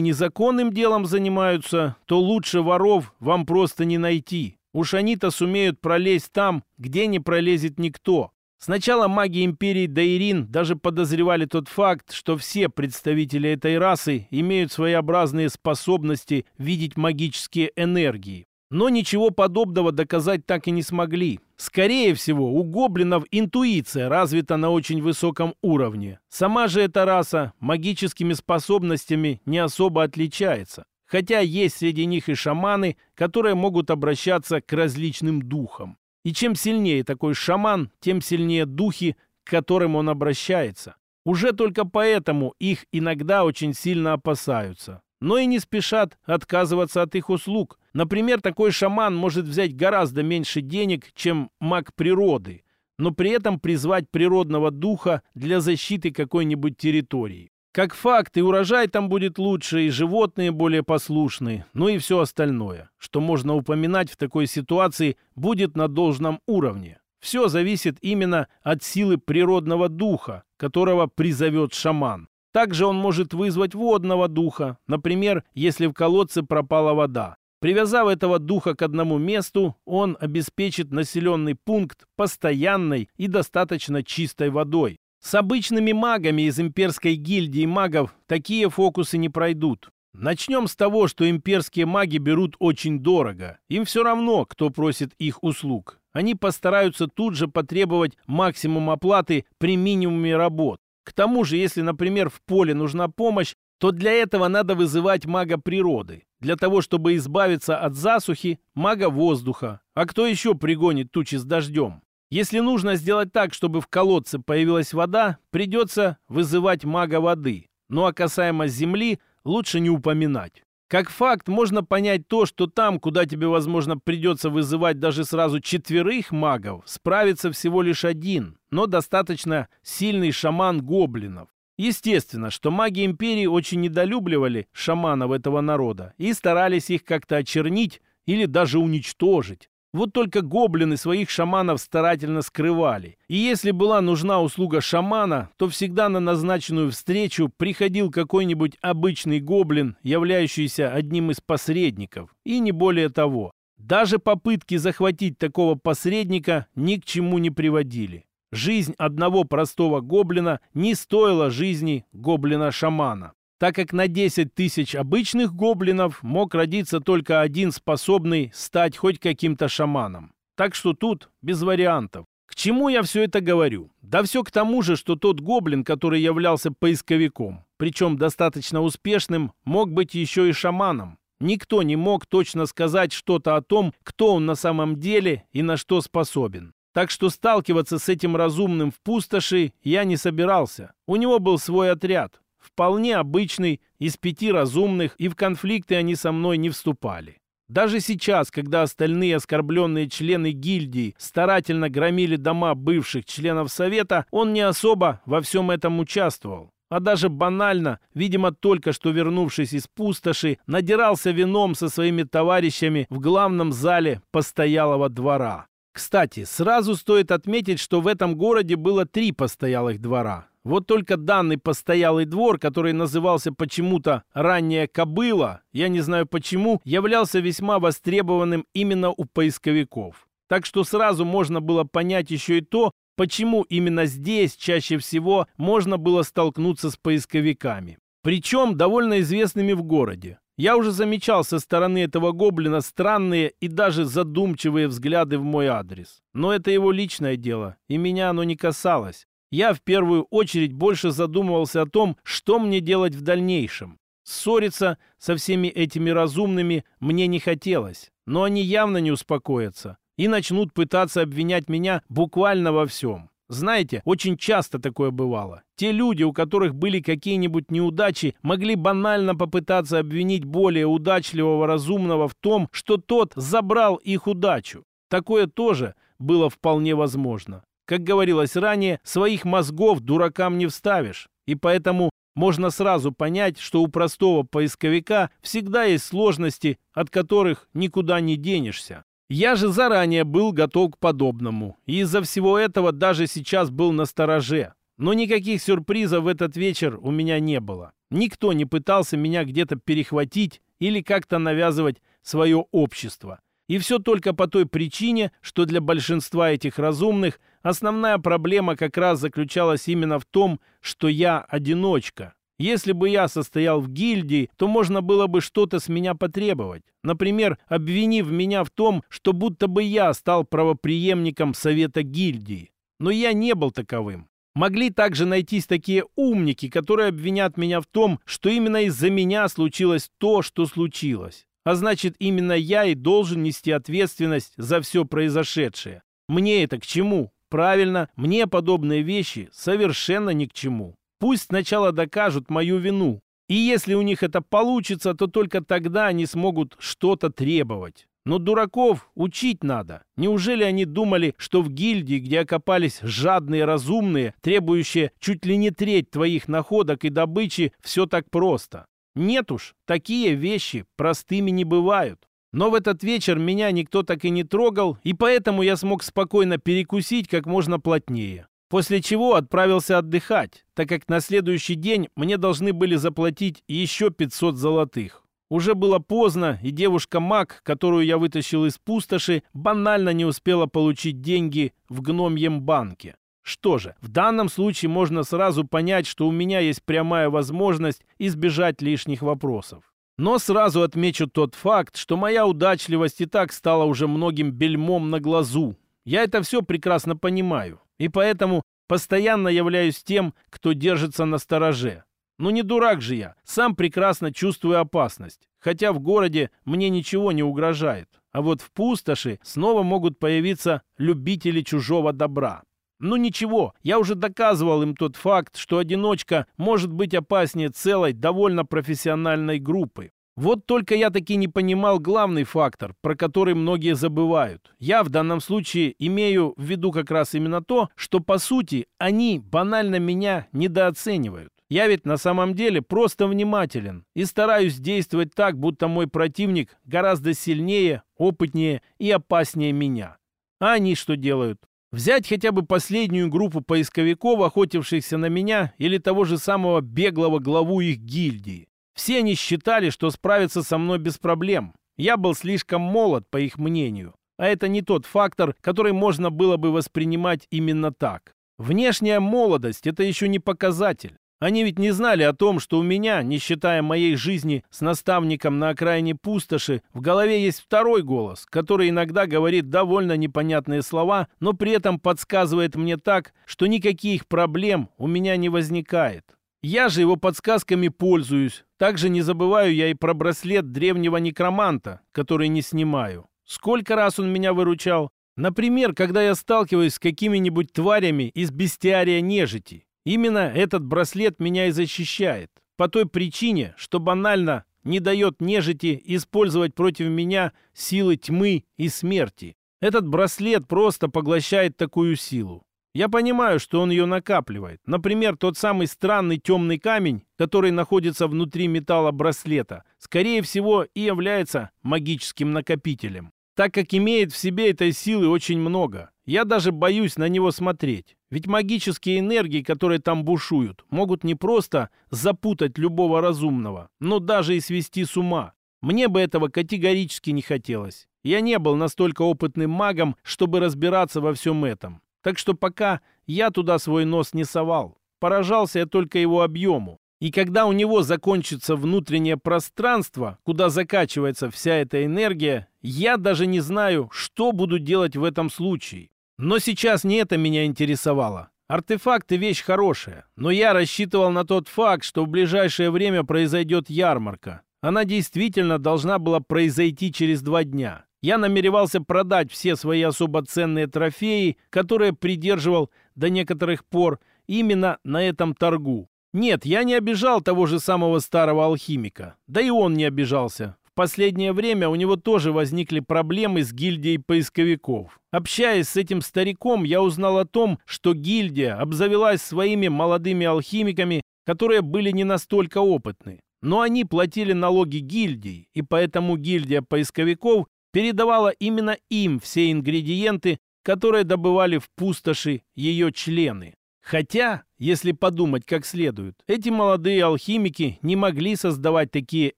незаконным делом занимаются, то лучше воров вам просто не найти. Уж они-то сумеют пролезть там, где не пролезет никто. Сначала маги империи Дайрин даже подозревали тот факт, что все представители этой расы имеют своеобразные способности видеть магические энергии. Но ничего подобного доказать так и не смогли. Скорее всего, у гоблинов интуиция развита на очень высоком уровне. Сама же эта раса магическими способностями не особо отличается. Хотя есть среди них и шаманы, которые могут обращаться к различным духам. И чем сильнее такой шаман, тем сильнее духи, к которым он обращается. Уже только поэтому их иногда очень сильно опасаются но и не спешат отказываться от их услуг. Например, такой шаман может взять гораздо меньше денег, чем маг природы, но при этом призвать природного духа для защиты какой-нибудь территории. Как факт, и урожай там будет лучше, и животные более послушны, ну и все остальное, что можно упоминать в такой ситуации, будет на должном уровне. Все зависит именно от силы природного духа, которого призовет шаман. Также он может вызвать водного духа, например, если в колодце пропала вода. Привязав этого духа к одному месту, он обеспечит населенный пункт постоянной и достаточно чистой водой. С обычными магами из имперской гильдии магов такие фокусы не пройдут. Начнем с того, что имперские маги берут очень дорого. Им все равно, кто просит их услуг. Они постараются тут же потребовать максимум оплаты при минимуме работ. К тому же, если, например, в поле нужна помощь, то для этого надо вызывать мага природы. Для того, чтобы избавиться от засухи, мага воздуха. А кто еще пригонит тучи с дождем? Если нужно сделать так, чтобы в колодце появилась вода, придется вызывать мага воды. Ну а касаемо земли, лучше не упоминать. Как факт, можно понять то, что там, куда тебе, возможно, придется вызывать даже сразу четверых магов, справится всего лишь один, но достаточно сильный шаман гоблинов. Естественно, что маги Империи очень недолюбливали шаманов этого народа и старались их как-то очернить или даже уничтожить. Вот только гоблины своих шаманов старательно скрывали. И если была нужна услуга шамана, то всегда на назначенную встречу приходил какой-нибудь обычный гоблин, являющийся одним из посредников, и не более того. Даже попытки захватить такого посредника ни к чему не приводили. Жизнь одного простого гоблина не стоила жизни гоблина-шамана так как на 10 тысяч обычных гоблинов мог родиться только один способный стать хоть каким-то шаманом. Так что тут без вариантов. К чему я все это говорю? Да все к тому же, что тот гоблин, который являлся поисковиком, причем достаточно успешным, мог быть еще и шаманом. Никто не мог точно сказать что-то о том, кто он на самом деле и на что способен. Так что сталкиваться с этим разумным в пустоши я не собирался. У него был свой отряд, вполне обычный, из пяти разумных, и в конфликты они со мной не вступали. Даже сейчас, когда остальные оскорбленные члены гильдии старательно громили дома бывших членов Совета, он не особо во всем этом участвовал. А даже банально, видимо, только что вернувшись из пустоши, надирался вином со своими товарищами в главном зале постоялого двора. Кстати, сразу стоит отметить, что в этом городе было три постоялых двора. Вот только данный постоялый двор, который назывался почему-то «Ранняя кобыла», я не знаю почему, являлся весьма востребованным именно у поисковиков. Так что сразу можно было понять еще и то, почему именно здесь чаще всего можно было столкнуться с поисковиками. Причем довольно известными в городе. Я уже замечал со стороны этого гоблина странные и даже задумчивые взгляды в мой адрес. Но это его личное дело, и меня оно не касалось. Я в первую очередь больше задумывался о том, что мне делать в дальнейшем. Ссориться со всеми этими разумными мне не хотелось, но они явно не успокоятся и начнут пытаться обвинять меня буквально во всем. Знаете, очень часто такое бывало. Те люди, у которых были какие-нибудь неудачи, могли банально попытаться обвинить более удачливого разумного в том, что тот забрал их удачу. Такое тоже было вполне возможно. Как говорилось ранее, своих мозгов дуракам не вставишь. И поэтому можно сразу понять, что у простого поисковика всегда есть сложности, от которых никуда не денешься. Я же заранее был готов к подобному, и из-за всего этого даже сейчас был на стороже. Но никаких сюрпризов в этот вечер у меня не было. Никто не пытался меня где-то перехватить или как-то навязывать свое общество. И все только по той причине, что для большинства этих разумных основная проблема как раз заключалась именно в том, что я одиночка. Если бы я состоял в гильдии, то можно было бы что-то с меня потребовать. Например, обвинив меня в том, что будто бы я стал правоприемником совета гильдии. Но я не был таковым. Могли также найтись такие умники, которые обвинят меня в том, что именно из-за меня случилось то, что случилось. А значит, именно я и должен нести ответственность за все произошедшее. Мне это к чему? Правильно, мне подобные вещи совершенно ни к чему. Пусть сначала докажут мою вину. И если у них это получится, то только тогда они смогут что-то требовать. Но дураков учить надо. Неужели они думали, что в гильдии, где окопались жадные разумные, требующие чуть ли не треть твоих находок и добычи, все так просто? Нет уж, такие вещи простыми не бывают. Но в этот вечер меня никто так и не трогал, и поэтому я смог спокойно перекусить как можно плотнее. После чего отправился отдыхать, так как на следующий день мне должны были заплатить еще 500 золотых. Уже было поздно, и девушка-маг, которую я вытащил из пустоши, банально не успела получить деньги в гномьем банке. Что же, в данном случае можно сразу понять, что у меня есть прямая возможность избежать лишних вопросов. Но сразу отмечу тот факт, что моя удачливость и так стала уже многим бельмом на глазу. Я это все прекрасно понимаю. И поэтому постоянно являюсь тем, кто держится на стороже. Ну не дурак же я, сам прекрасно чувствую опасность. Хотя в городе мне ничего не угрожает. А вот в пустоши снова могут появиться любители чужого добра. Ну ничего, я уже доказывал им тот факт, что одиночка может быть опаснее целой довольно профессиональной группы. Вот только я таки не понимал главный фактор, про который многие забывают. Я в данном случае имею в виду как раз именно то, что по сути они банально меня недооценивают. Я ведь на самом деле просто внимателен и стараюсь действовать так, будто мой противник гораздо сильнее, опытнее и опаснее меня. А они что делают? Взять хотя бы последнюю группу поисковиков, охотившихся на меня, или того же самого беглого главу их гильдии. Все они считали, что справятся со мной без проблем. Я был слишком молод, по их мнению. А это не тот фактор, который можно было бы воспринимать именно так. Внешняя молодость – это еще не показатель. Они ведь не знали о том, что у меня, не считая моей жизни с наставником на окраине пустоши, в голове есть второй голос, который иногда говорит довольно непонятные слова, но при этом подсказывает мне так, что никаких проблем у меня не возникает. Я же его подсказками пользуюсь. Также не забываю я и про браслет древнего некроманта, который не снимаю. Сколько раз он меня выручал? Например, когда я сталкиваюсь с какими-нибудь тварями из бестиария нежити. Именно этот браслет меня и защищает. По той причине, что банально не дает нежити использовать против меня силы тьмы и смерти. Этот браслет просто поглощает такую силу. Я понимаю, что он ее накапливает. Например, тот самый странный темный камень, который находится внутри металла браслета, скорее всего и является магическим накопителем. так как имеет в себе этой силы очень много. Я даже боюсь на него смотреть. Ведь магические энергии, которые там бушуют, могут не просто запутать любого разумного, но даже и свести с ума. Мне бы этого категорически не хотелось. Я не был настолько опытным магом, чтобы разбираться во всем этом. Так что пока я туда свой нос не совал. Поражался я только его объему. И когда у него закончится внутреннее пространство, куда закачивается вся эта энергия, я даже не знаю, что буду делать в этом случае. Но сейчас не это меня интересовало. Артефакты – вещь хорошая, но я рассчитывал на тот факт, что в ближайшее время произойдет ярмарка. Она действительно должна была произойти через два дня. Я намеревался продать все свои особо ценные трофеи, которые придерживал до некоторых пор именно на этом торгу. Нет, я не обижал того же самого старого алхимика. Да и он не обижался. Последнее время у него тоже возникли проблемы с гильдией поисковиков. Общаясь с этим стариком, я узнал о том, что гильдия обзавелась своими молодыми алхимиками, которые были не настолько опытны. Но они платили налоги гильдии, и поэтому гильдия поисковиков передавала именно им все ингредиенты, которые добывали в пустоши ее члены. Хотя, если подумать как следует, эти молодые алхимики не могли создавать такие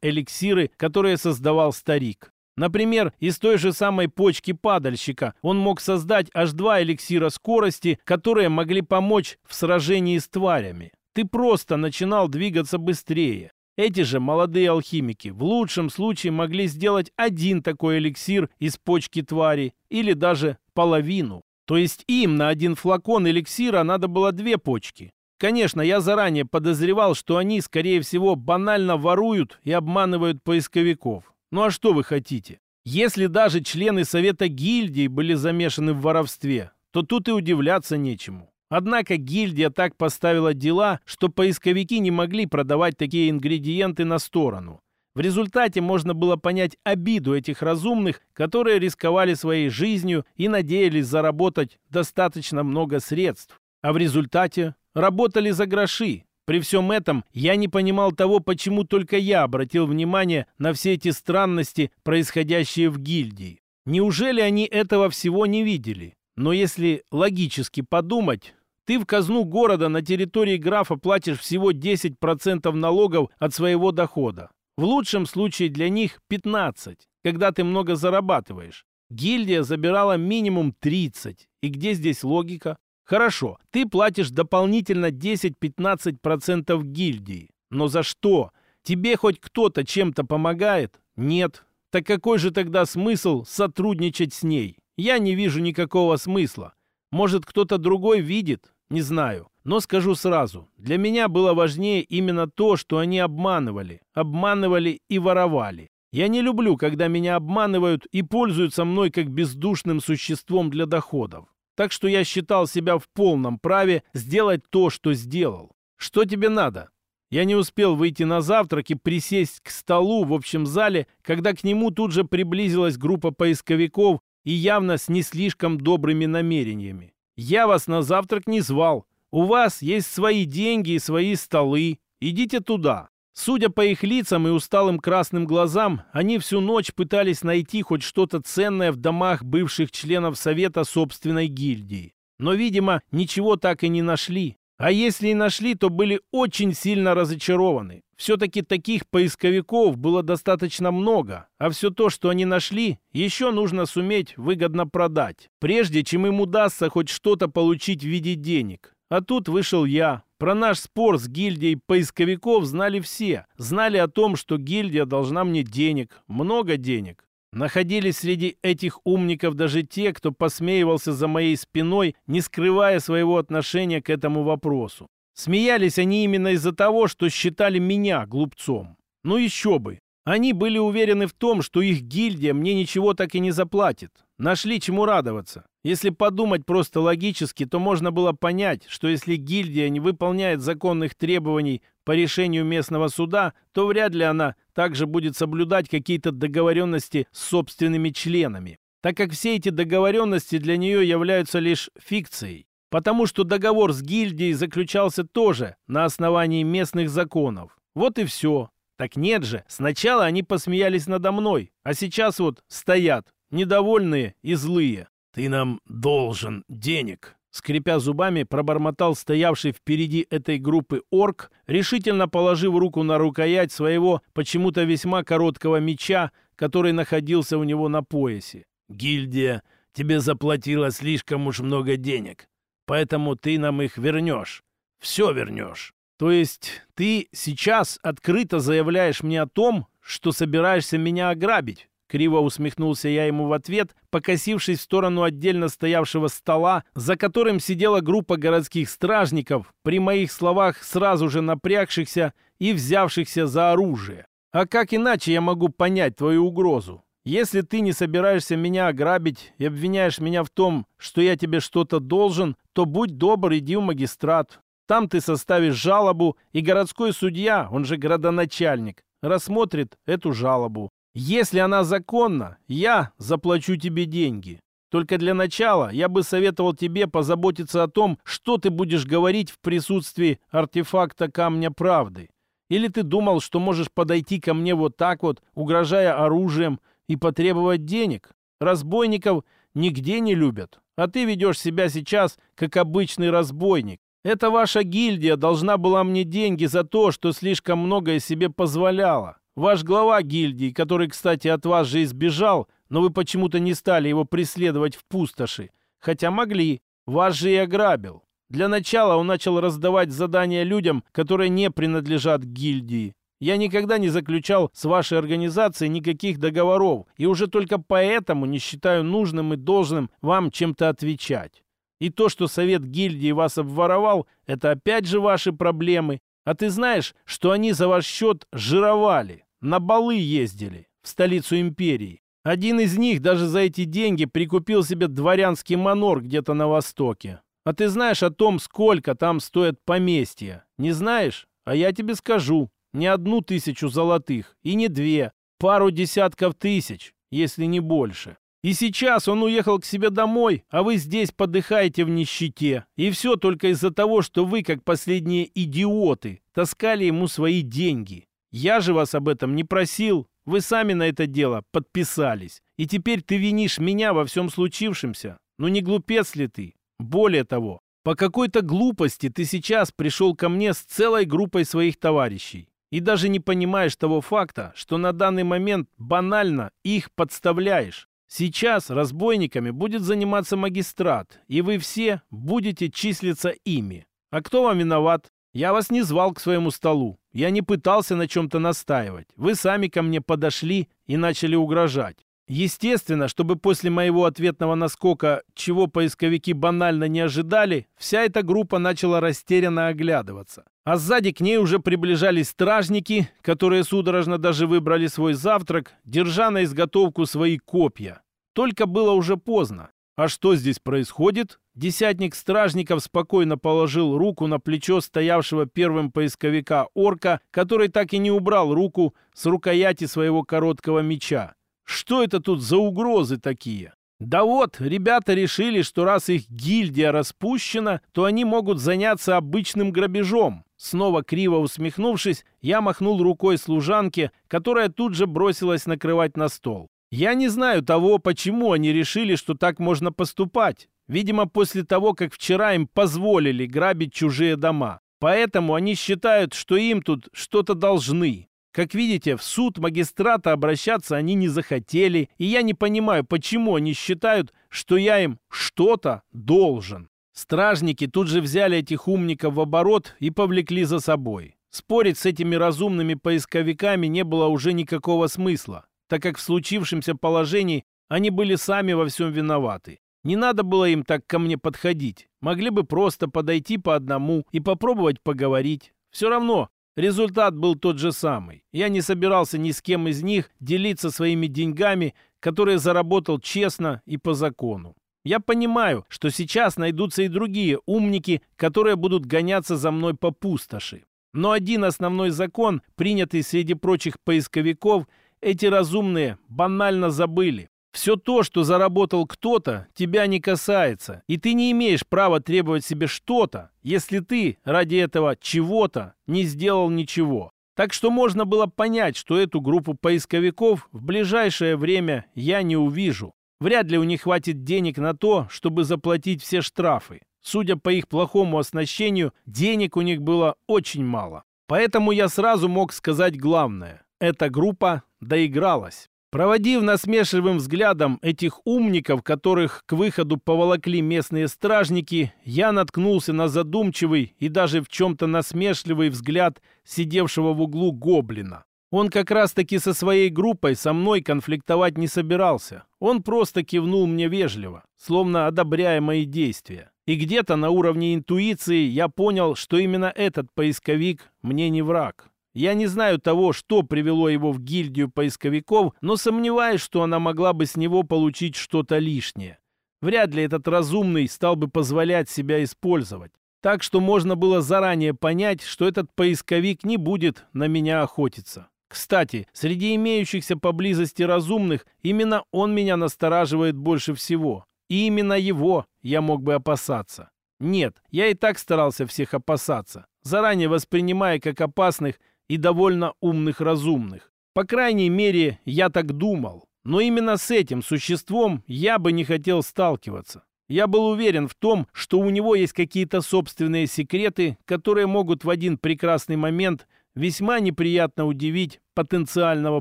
эликсиры, которые создавал старик. Например, из той же самой почки падальщика он мог создать аж два эликсира скорости, которые могли помочь в сражении с тварями. Ты просто начинал двигаться быстрее. Эти же молодые алхимики в лучшем случае могли сделать один такой эликсир из почки твари или даже половину. То есть им на один флакон эликсира надо было две почки. Конечно, я заранее подозревал, что они, скорее всего, банально воруют и обманывают поисковиков. Ну а что вы хотите? Если даже члены Совета гильдии были замешаны в воровстве, то тут и удивляться нечему. Однако гильдия так поставила дела, что поисковики не могли продавать такие ингредиенты на сторону. В результате можно было понять обиду этих разумных, которые рисковали своей жизнью и надеялись заработать достаточно много средств. А в результате работали за гроши. При всем этом я не понимал того, почему только я обратил внимание на все эти странности, происходящие в гильдии. Неужели они этого всего не видели? Но если логически подумать, ты в казну города на территории графа платишь всего 10% налогов от своего дохода. В лучшем случае для них 15, когда ты много зарабатываешь. Гильдия забирала минимум 30. И где здесь логика? Хорошо, ты платишь дополнительно 10-15% гильдии. Но за что? Тебе хоть кто-то чем-то помогает? Нет. Так какой же тогда смысл сотрудничать с ней? Я не вижу никакого смысла. Может, кто-то другой видит? Не знаю. Но скажу сразу, для меня было важнее именно то, что они обманывали, обманывали и воровали. Я не люблю, когда меня обманывают и пользуются мной как бездушным существом для доходов. Так что я считал себя в полном праве сделать то, что сделал. Что тебе надо? Я не успел выйти на завтрак и присесть к столу в общем зале, когда к нему тут же приблизилась группа поисковиков и явно с не слишком добрыми намерениями. Я вас на завтрак не звал, у вас есть свои деньги и свои столы. Идите туда». Судя по их лицам и усталым красным глазам, они всю ночь пытались найти хоть что-то ценное в домах бывших членов Совета собственной гильдии. Но, видимо, ничего так и не нашли. А если и нашли, то были очень сильно разочарованы. Все-таки таких поисковиков было достаточно много, а все то, что они нашли, еще нужно суметь выгодно продать, прежде чем им удастся хоть что-то получить в виде денег. А тут вышел я. Про наш спор с гильдией поисковиков знали все. Знали о том, что гильдия должна мне денег. Много денег. Находились среди этих умников даже те, кто посмеивался за моей спиной, не скрывая своего отношения к этому вопросу. Смеялись они именно из-за того, что считали меня глупцом. Ну еще бы. Они были уверены в том, что их гильдия мне ничего так и не заплатит. Нашли чему радоваться. Если подумать просто логически, то можно было понять, что если гильдия не выполняет законных требований по решению местного суда, то вряд ли она также будет соблюдать какие-то договоренности с собственными членами, так как все эти договоренности для нее являются лишь фикцией. Потому что договор с гильдией заключался тоже на основании местных законов. Вот и все. Так нет же, сначала они посмеялись надо мной, а сейчас вот стоят недовольные и злые. «Ты нам должен денег», Скрипя зубами, пробормотал стоявший впереди этой группы орк, решительно положив руку на рукоять своего почему-то весьма короткого меча, который находился у него на поясе. «Гильдия тебе заплатила слишком уж много денег, поэтому ты нам их вернешь. Все вернешь». «То есть ты сейчас открыто заявляешь мне о том, что собираешься меня ограбить?» Криво усмехнулся я ему в ответ, покосившись в сторону отдельно стоявшего стола, за которым сидела группа городских стражников, при моих словах сразу же напрягшихся и взявшихся за оружие. «А как иначе я могу понять твою угрозу? Если ты не собираешься меня ограбить и обвиняешь меня в том, что я тебе что-то должен, то будь добр, иди в магистрат. Там ты составишь жалобу, и городской судья, он же градоначальник, рассмотрит эту жалобу. Если она законна, я заплачу тебе деньги. Только для начала я бы советовал тебе позаботиться о том, что ты будешь говорить в присутствии артефакта Камня Правды. Или ты думал, что можешь подойти ко мне вот так вот, угрожая оружием, и потребовать денег? Разбойников нигде не любят, а ты ведешь себя сейчас как обычный разбойник. Эта ваша гильдия должна была мне деньги за то, что слишком многое себе позволяла. Ваш глава гильдии, который, кстати, от вас же избежал, но вы почему-то не стали его преследовать в пустоши. Хотя могли. Вас же и ограбил. Для начала он начал раздавать задания людям, которые не принадлежат гильдии. Я никогда не заключал с вашей организацией никаких договоров, и уже только поэтому не считаю нужным и должным вам чем-то отвечать. И то, что совет гильдии вас обворовал, это опять же ваши проблемы, а ты знаешь, что они за ваш счет жировали, на балы ездили, в столицу империи. Один из них даже за эти деньги прикупил себе дворянский манор где-то на востоке. А ты знаешь о том, сколько там стоят поместья? Не знаешь? А я тебе скажу. Не одну тысячу золотых, и не две, пару десятков тысяч, если не больше. И сейчас он уехал к себе домой, а вы здесь подыхаете в нищете. И все только из-за того, что вы, как последние идиоты, таскали ему свои деньги. Я же вас об этом не просил. Вы сами на это дело подписались. И теперь ты винишь меня во всем случившемся. Ну не глупец ли ты? Более того, по какой-то глупости ты сейчас пришел ко мне с целой группой своих товарищей. И даже не понимаешь того факта, что на данный момент банально их подставляешь. Сейчас разбойниками будет заниматься магистрат, и вы все будете числиться ими. А кто вам виноват? Я вас не звал к своему столу. Я не пытался на чем-то настаивать. Вы сами ко мне подошли и начали угрожать. Естественно, чтобы после моего ответного наскока, чего поисковики банально не ожидали, вся эта группа начала растерянно оглядываться. А сзади к ней уже приближались стражники, которые судорожно даже выбрали свой завтрак, держа на изготовку свои копья. Только было уже поздно. А что здесь происходит? Десятник стражников спокойно положил руку на плечо стоявшего первым поисковика орка, который так и не убрал руку с рукояти своего короткого меча. Что это тут за угрозы такие? Да вот, ребята решили, что раз их гильдия распущена, то они могут заняться обычным грабежом. Снова криво усмехнувшись, я махнул рукой служанке, которая тут же бросилась накрывать на стол. Я не знаю того, почему они решили, что так можно поступать. Видимо, после того, как вчера им позволили грабить чужие дома. Поэтому они считают, что им тут что-то должны. Как видите, в суд магистрата обращаться они не захотели, и я не понимаю, почему они считают, что я им что-то должен. Стражники тут же взяли этих умников в оборот и повлекли за собой. Спорить с этими разумными поисковиками не было уже никакого смысла, так как в случившемся положении они были сами во всем виноваты. Не надо было им так ко мне подходить. Могли бы просто подойти по одному и попробовать поговорить. Все равно Результат был тот же самый. Я не собирался ни с кем из них делиться своими деньгами, которые заработал честно и по закону. Я понимаю, что сейчас найдутся и другие умники, которые будут гоняться за мной по пустоши. Но один основной закон, принятый среди прочих поисковиков, эти разумные банально забыли. Все то, что заработал кто-то, тебя не касается, и ты не имеешь права требовать себе что-то, если ты ради этого чего-то не сделал ничего. Так что можно было понять, что эту группу поисковиков в ближайшее время я не увижу. Вряд ли у них хватит денег на то, чтобы заплатить все штрафы. Судя по их плохому оснащению, денег у них было очень мало. Поэтому я сразу мог сказать главное. Эта группа доигралась. Проводив насмешливым взглядом этих умников, которых к выходу поволокли местные стражники, я наткнулся на задумчивый и даже в чем-то насмешливый взгляд сидевшего в углу гоблина. Он как раз-таки со своей группой со мной конфликтовать не собирался. Он просто кивнул мне вежливо, словно одобряя мои действия. И где-то на уровне интуиции я понял, что именно этот поисковик мне не враг. Я не знаю того, что привело его в гильдию поисковиков, но сомневаюсь, что она могла бы с него получить что-то лишнее. Вряд ли этот разумный стал бы позволять себя использовать. Так что можно было заранее понять, что этот поисковик не будет на меня охотиться. Кстати, среди имеющихся поблизости разумных именно он меня настораживает больше всего. И именно его я мог бы опасаться. Нет, я и так старался всех опасаться, заранее воспринимая как опасных и довольно умных разумных. По крайней мере, я так думал. Но именно с этим существом я бы не хотел сталкиваться. Я был уверен в том, что у него есть какие-то собственные секреты, которые могут в один прекрасный момент весьма неприятно удивить потенциального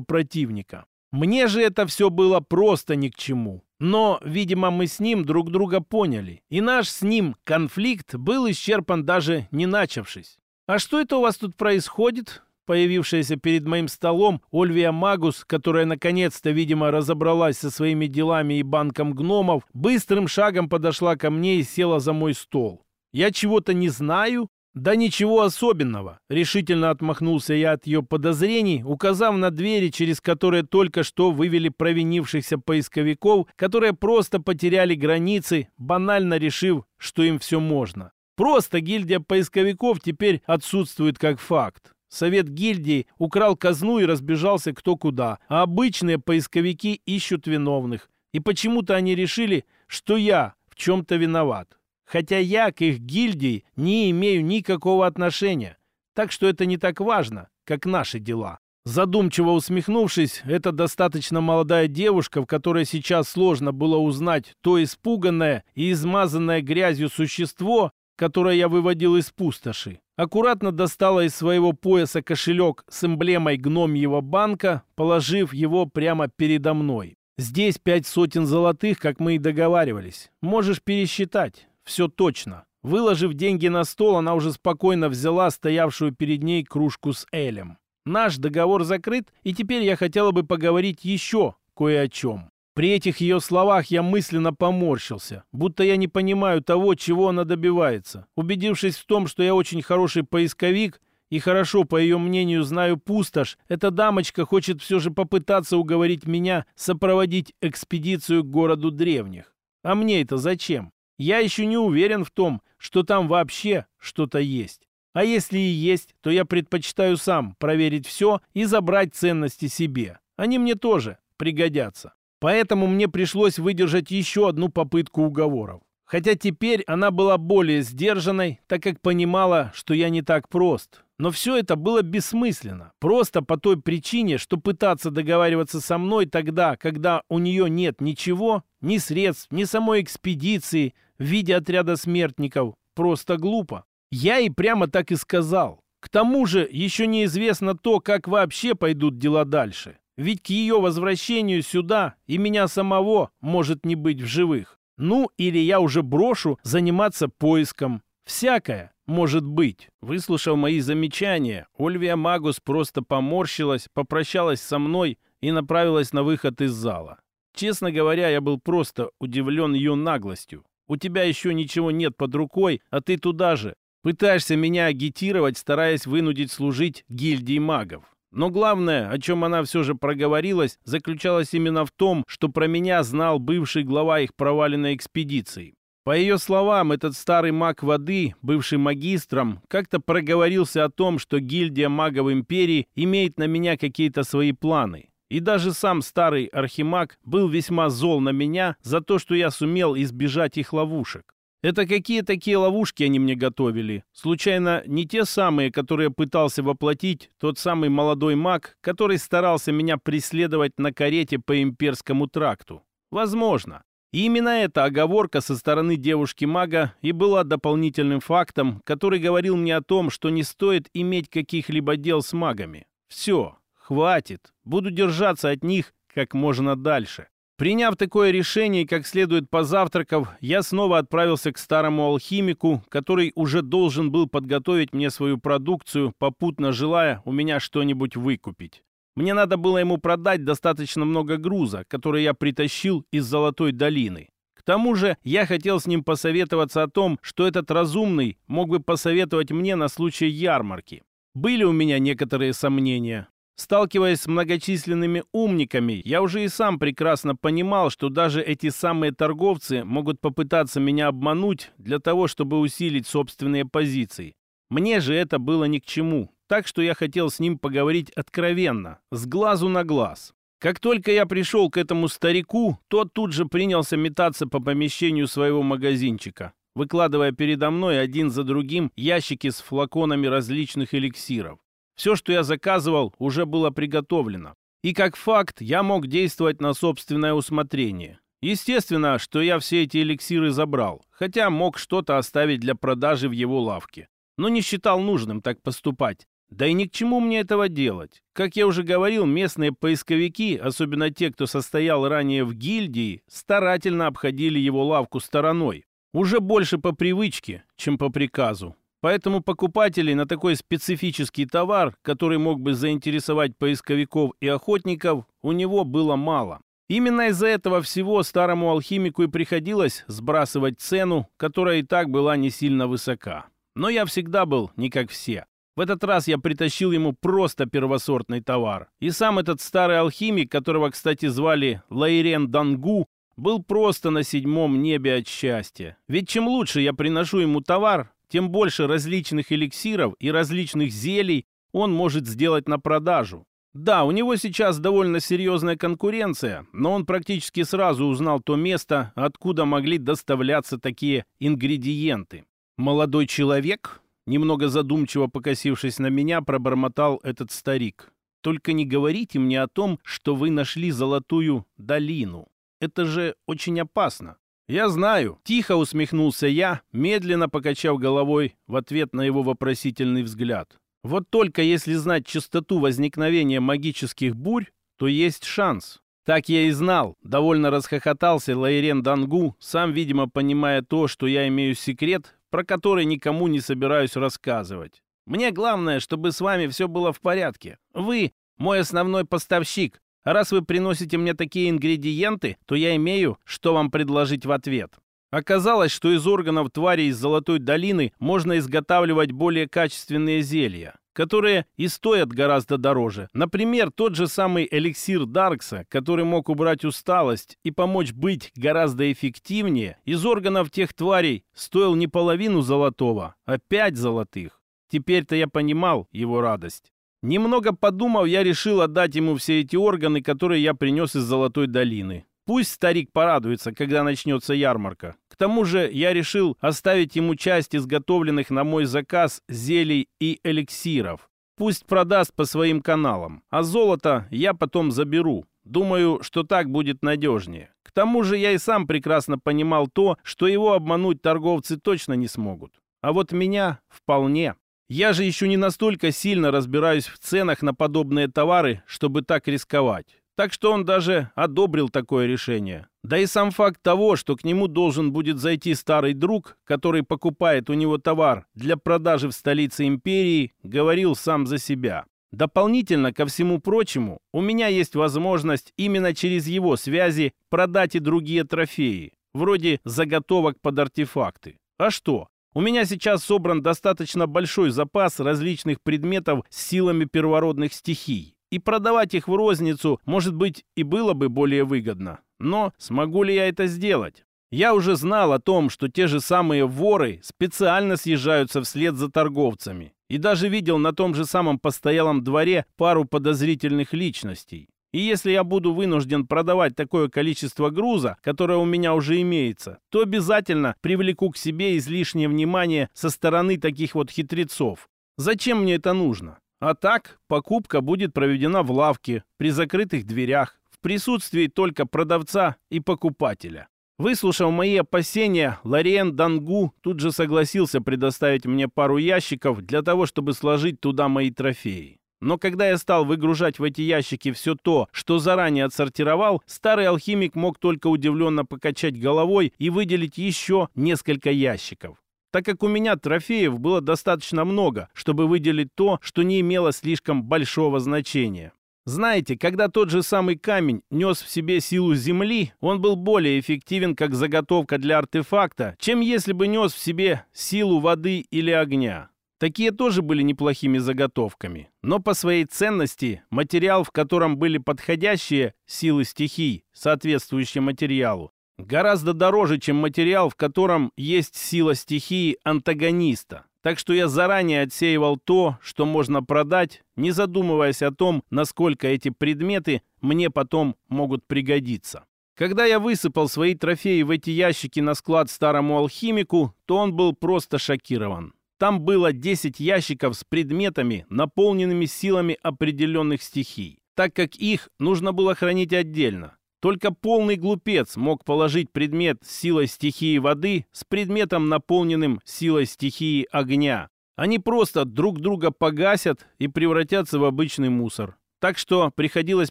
противника. Мне же это все было просто ни к чему. Но, видимо, мы с ним друг друга поняли, и наш с ним конфликт был исчерпан даже не начавшись. «А что это у вас тут происходит?» Появившаяся перед моим столом Ольвия Магус, которая наконец-то, видимо, разобралась со своими делами и банком гномов, быстрым шагом подошла ко мне и села за мой стол. «Я чего-то не знаю?» «Да ничего особенного», — решительно отмахнулся я от ее подозрений, указав на двери, через которые только что вывели провинившихся поисковиков, которые просто потеряли границы, банально решив, что им все можно. Просто гильдия поисковиков теперь отсутствует как факт. Совет гильдии украл казну и разбежался кто куда, а обычные поисковики ищут виновных. И почему-то они решили, что я в чем-то виноват хотя я к их гильдии не имею никакого отношения, так что это не так важно, как наши дела. Задумчиво усмехнувшись, эта достаточно молодая девушка, в которой сейчас сложно было узнать то испуганное и измазанное грязью существо, которое я выводил из пустоши, аккуратно достала из своего пояса кошелек с эмблемой гномьего банка, положив его прямо передо мной. Здесь пять сотен золотых, как мы и договаривались. Можешь пересчитать все точно. Выложив деньги на стол, она уже спокойно взяла стоявшую перед ней кружку с Элем. Наш договор закрыт, и теперь я хотела бы поговорить еще кое о чем. При этих ее словах я мысленно поморщился, будто я не понимаю того, чего она добивается. Убедившись в том, что я очень хороший поисковик и хорошо, по ее мнению, знаю пустошь, эта дамочка хочет все же попытаться уговорить меня сопроводить экспедицию к городу древних. А мне это зачем? Я еще не уверен в том, что там вообще что-то есть. А если и есть, то я предпочитаю сам проверить все и забрать ценности себе. Они мне тоже пригодятся. Поэтому мне пришлось выдержать еще одну попытку уговоров. Хотя теперь она была более сдержанной, так как понимала, что я не так прост. Но все это было бессмысленно. Просто по той причине, что пытаться договариваться со мной тогда, когда у нее нет ничего, ни средств, ни самой экспедиции, в виде отряда смертников просто глупо. Я и прямо так и сказал. К тому же еще неизвестно то, как вообще пойдут дела дальше. Ведь к ее возвращению сюда и меня самого может не быть в живых. Ну, или я уже брошу заниматься поиском. Всякое может быть. Выслушав мои замечания, Ольвия Магус просто поморщилась, попрощалась со мной и направилась на выход из зала. Честно говоря, я был просто удивлен ее наглостью. У тебя еще ничего нет под рукой, а ты туда же. Пытаешься меня агитировать, стараясь вынудить служить гильдии магов. Но главное, о чем она все же проговорилась, заключалось именно в том, что про меня знал бывший глава их проваленной экспедиции. По ее словам, этот старый маг воды, бывший магистром, как-то проговорился о том, что гильдия магов империи имеет на меня какие-то свои планы. И даже сам старый архимаг был весьма зол на меня за то, что я сумел избежать их ловушек. Это какие такие ловушки они мне готовили? Случайно не те самые, которые пытался воплотить тот самый молодой маг, который старался меня преследовать на карете по имперскому тракту? Возможно. И именно эта оговорка со стороны девушки-мага и была дополнительным фактом, который говорил мне о том, что не стоит иметь каких-либо дел с магами. Все, хватит, буду держаться от них как можно дальше. Приняв такое решение, как следует позавтракав, я снова отправился к старому алхимику, который уже должен был подготовить мне свою продукцию, попутно желая у меня что-нибудь выкупить. Мне надо было ему продать достаточно много груза, который я притащил из Золотой долины. К тому же я хотел с ним посоветоваться о том, что этот разумный мог бы посоветовать мне на случай ярмарки. Были у меня некоторые сомнения. Сталкиваясь с многочисленными умниками, я уже и сам прекрасно понимал, что даже эти самые торговцы могут попытаться меня обмануть для того, чтобы усилить собственные позиции. Мне же это было ни к чему, так что я хотел с ним поговорить откровенно, с глазу на глаз. Как только я пришел к этому старику, тот тут же принялся метаться по помещению своего магазинчика, выкладывая передо мной один за другим ящики с флаконами различных эликсиров. Все, что я заказывал, уже было приготовлено. И как факт, я мог действовать на собственное усмотрение. Естественно, что я все эти эликсиры забрал, хотя мог что-то оставить для продажи в его лавке. Но не считал нужным так поступать, да и ни к чему мне этого делать. Как я уже говорил, местные поисковики, особенно те, кто состоял ранее в гильдии, старательно обходили его лавку стороной. Уже больше по привычке, чем по приказу. Поэтому покупателей на такой специфический товар, который мог бы заинтересовать поисковиков и охотников, у него было мало. Именно из-за этого всего старому алхимику и приходилось сбрасывать цену, которая и так была не сильно высока. Но я всегда был не как все. В этот раз я притащил ему просто первосортный товар. И сам этот старый алхимик, которого, кстати, звали Лайрен Дангу, был просто на седьмом небе от счастья. Ведь чем лучше я приношу ему товар, тем больше различных эликсиров и различных зелий он может сделать на продажу. Да, у него сейчас довольно серьезная конкуренция, но он практически сразу узнал то место, откуда могли доставляться такие ингредиенты. Молодой человек Немного задумчиво покосившись на меня, пробормотал этот старик. «Только не говорите мне о том, что вы нашли золотую долину. Это же очень опасно». «Я знаю», — тихо усмехнулся я, медленно покачав головой в ответ на его вопросительный взгляд. «Вот только если знать частоту возникновения магических бурь, то есть шанс». Так я и знал. Довольно расхохотался Лайрен Дангу, сам, видимо, понимая то, что я имею секрет, про который никому не собираюсь рассказывать. Мне главное, чтобы с вами все было в порядке. Вы мой основной поставщик. Раз вы приносите мне такие ингредиенты, то я имею, что вам предложить в ответ. Оказалось, что из органов тварей из Золотой долины можно изготавливать более качественные зелья которые и стоят гораздо дороже. Например, тот же самый эликсир Даркса, который мог убрать усталость и помочь быть гораздо эффективнее, из органов тех тварей стоил не половину золотого, а пять золотых. Теперь-то я понимал его радость. Немного подумав, я решил отдать ему все эти органы, которые я принес из Золотой долины. Пусть старик порадуется, когда начнется ярмарка. К тому же я решил оставить ему часть изготовленных на мой заказ зелий и эликсиров. Пусть продаст по своим каналам, а золото я потом заберу. Думаю, что так будет надежнее. К тому же я и сам прекрасно понимал то, что его обмануть торговцы точно не смогут. А вот меня вполне. Я же еще не настолько сильно разбираюсь в ценах на подобные товары, чтобы так рисковать. Так что он даже одобрил такое решение. Да и сам факт того, что к нему должен будет зайти старый друг, который покупает у него товар для продажи в столице империи, говорил сам за себя. Дополнительно ко всему прочему, у меня есть возможность именно через его связи продать и другие трофеи, вроде заготовок под артефакты. А что? У меня сейчас собран достаточно большой запас различных предметов с силами первородных стихий и продавать их в розницу, может быть, и было бы более выгодно. Но смогу ли я это сделать? Я уже знал о том, что те же самые воры специально съезжаются вслед за торговцами. И даже видел на том же самом постоялом дворе пару подозрительных личностей. И если я буду вынужден продавать такое количество груза, которое у меня уже имеется, то обязательно привлеку к себе излишнее внимание со стороны таких вот хитрецов. Зачем мне это нужно? А так, покупка будет проведена в лавке, при закрытых дверях, в присутствии только продавца и покупателя. Выслушав мои опасения, Лориен Дангу тут же согласился предоставить мне пару ящиков для того, чтобы сложить туда мои трофеи. Но когда я стал выгружать в эти ящики все то, что заранее отсортировал, старый алхимик мог только удивленно покачать головой и выделить еще несколько ящиков. Так как у меня трофеев было достаточно много, чтобы выделить то, что не имело слишком большого значения. Знаете, когда тот же самый камень нес в себе силу Земли, он был более эффективен как заготовка для артефакта, чем если бы нес в себе силу воды или огня. Такие тоже были неплохими заготовками, но по своей ценности материал, в котором были подходящие силы стихий, соответствующие материалу, гораздо дороже, чем материал, в котором есть сила стихии антагониста. Так что я заранее отсеивал то, что можно продать, не задумываясь о том, насколько эти предметы мне потом могут пригодиться. Когда я высыпал свои трофеи в эти ящики на склад старому алхимику, то он был просто шокирован. Там было 10 ящиков с предметами, наполненными силами определенных стихий, так как их нужно было хранить отдельно. Только полный глупец мог положить предмет с силой стихии воды с предметом, наполненным силой стихии огня. Они просто друг друга погасят и превратятся в обычный мусор. Так что приходилось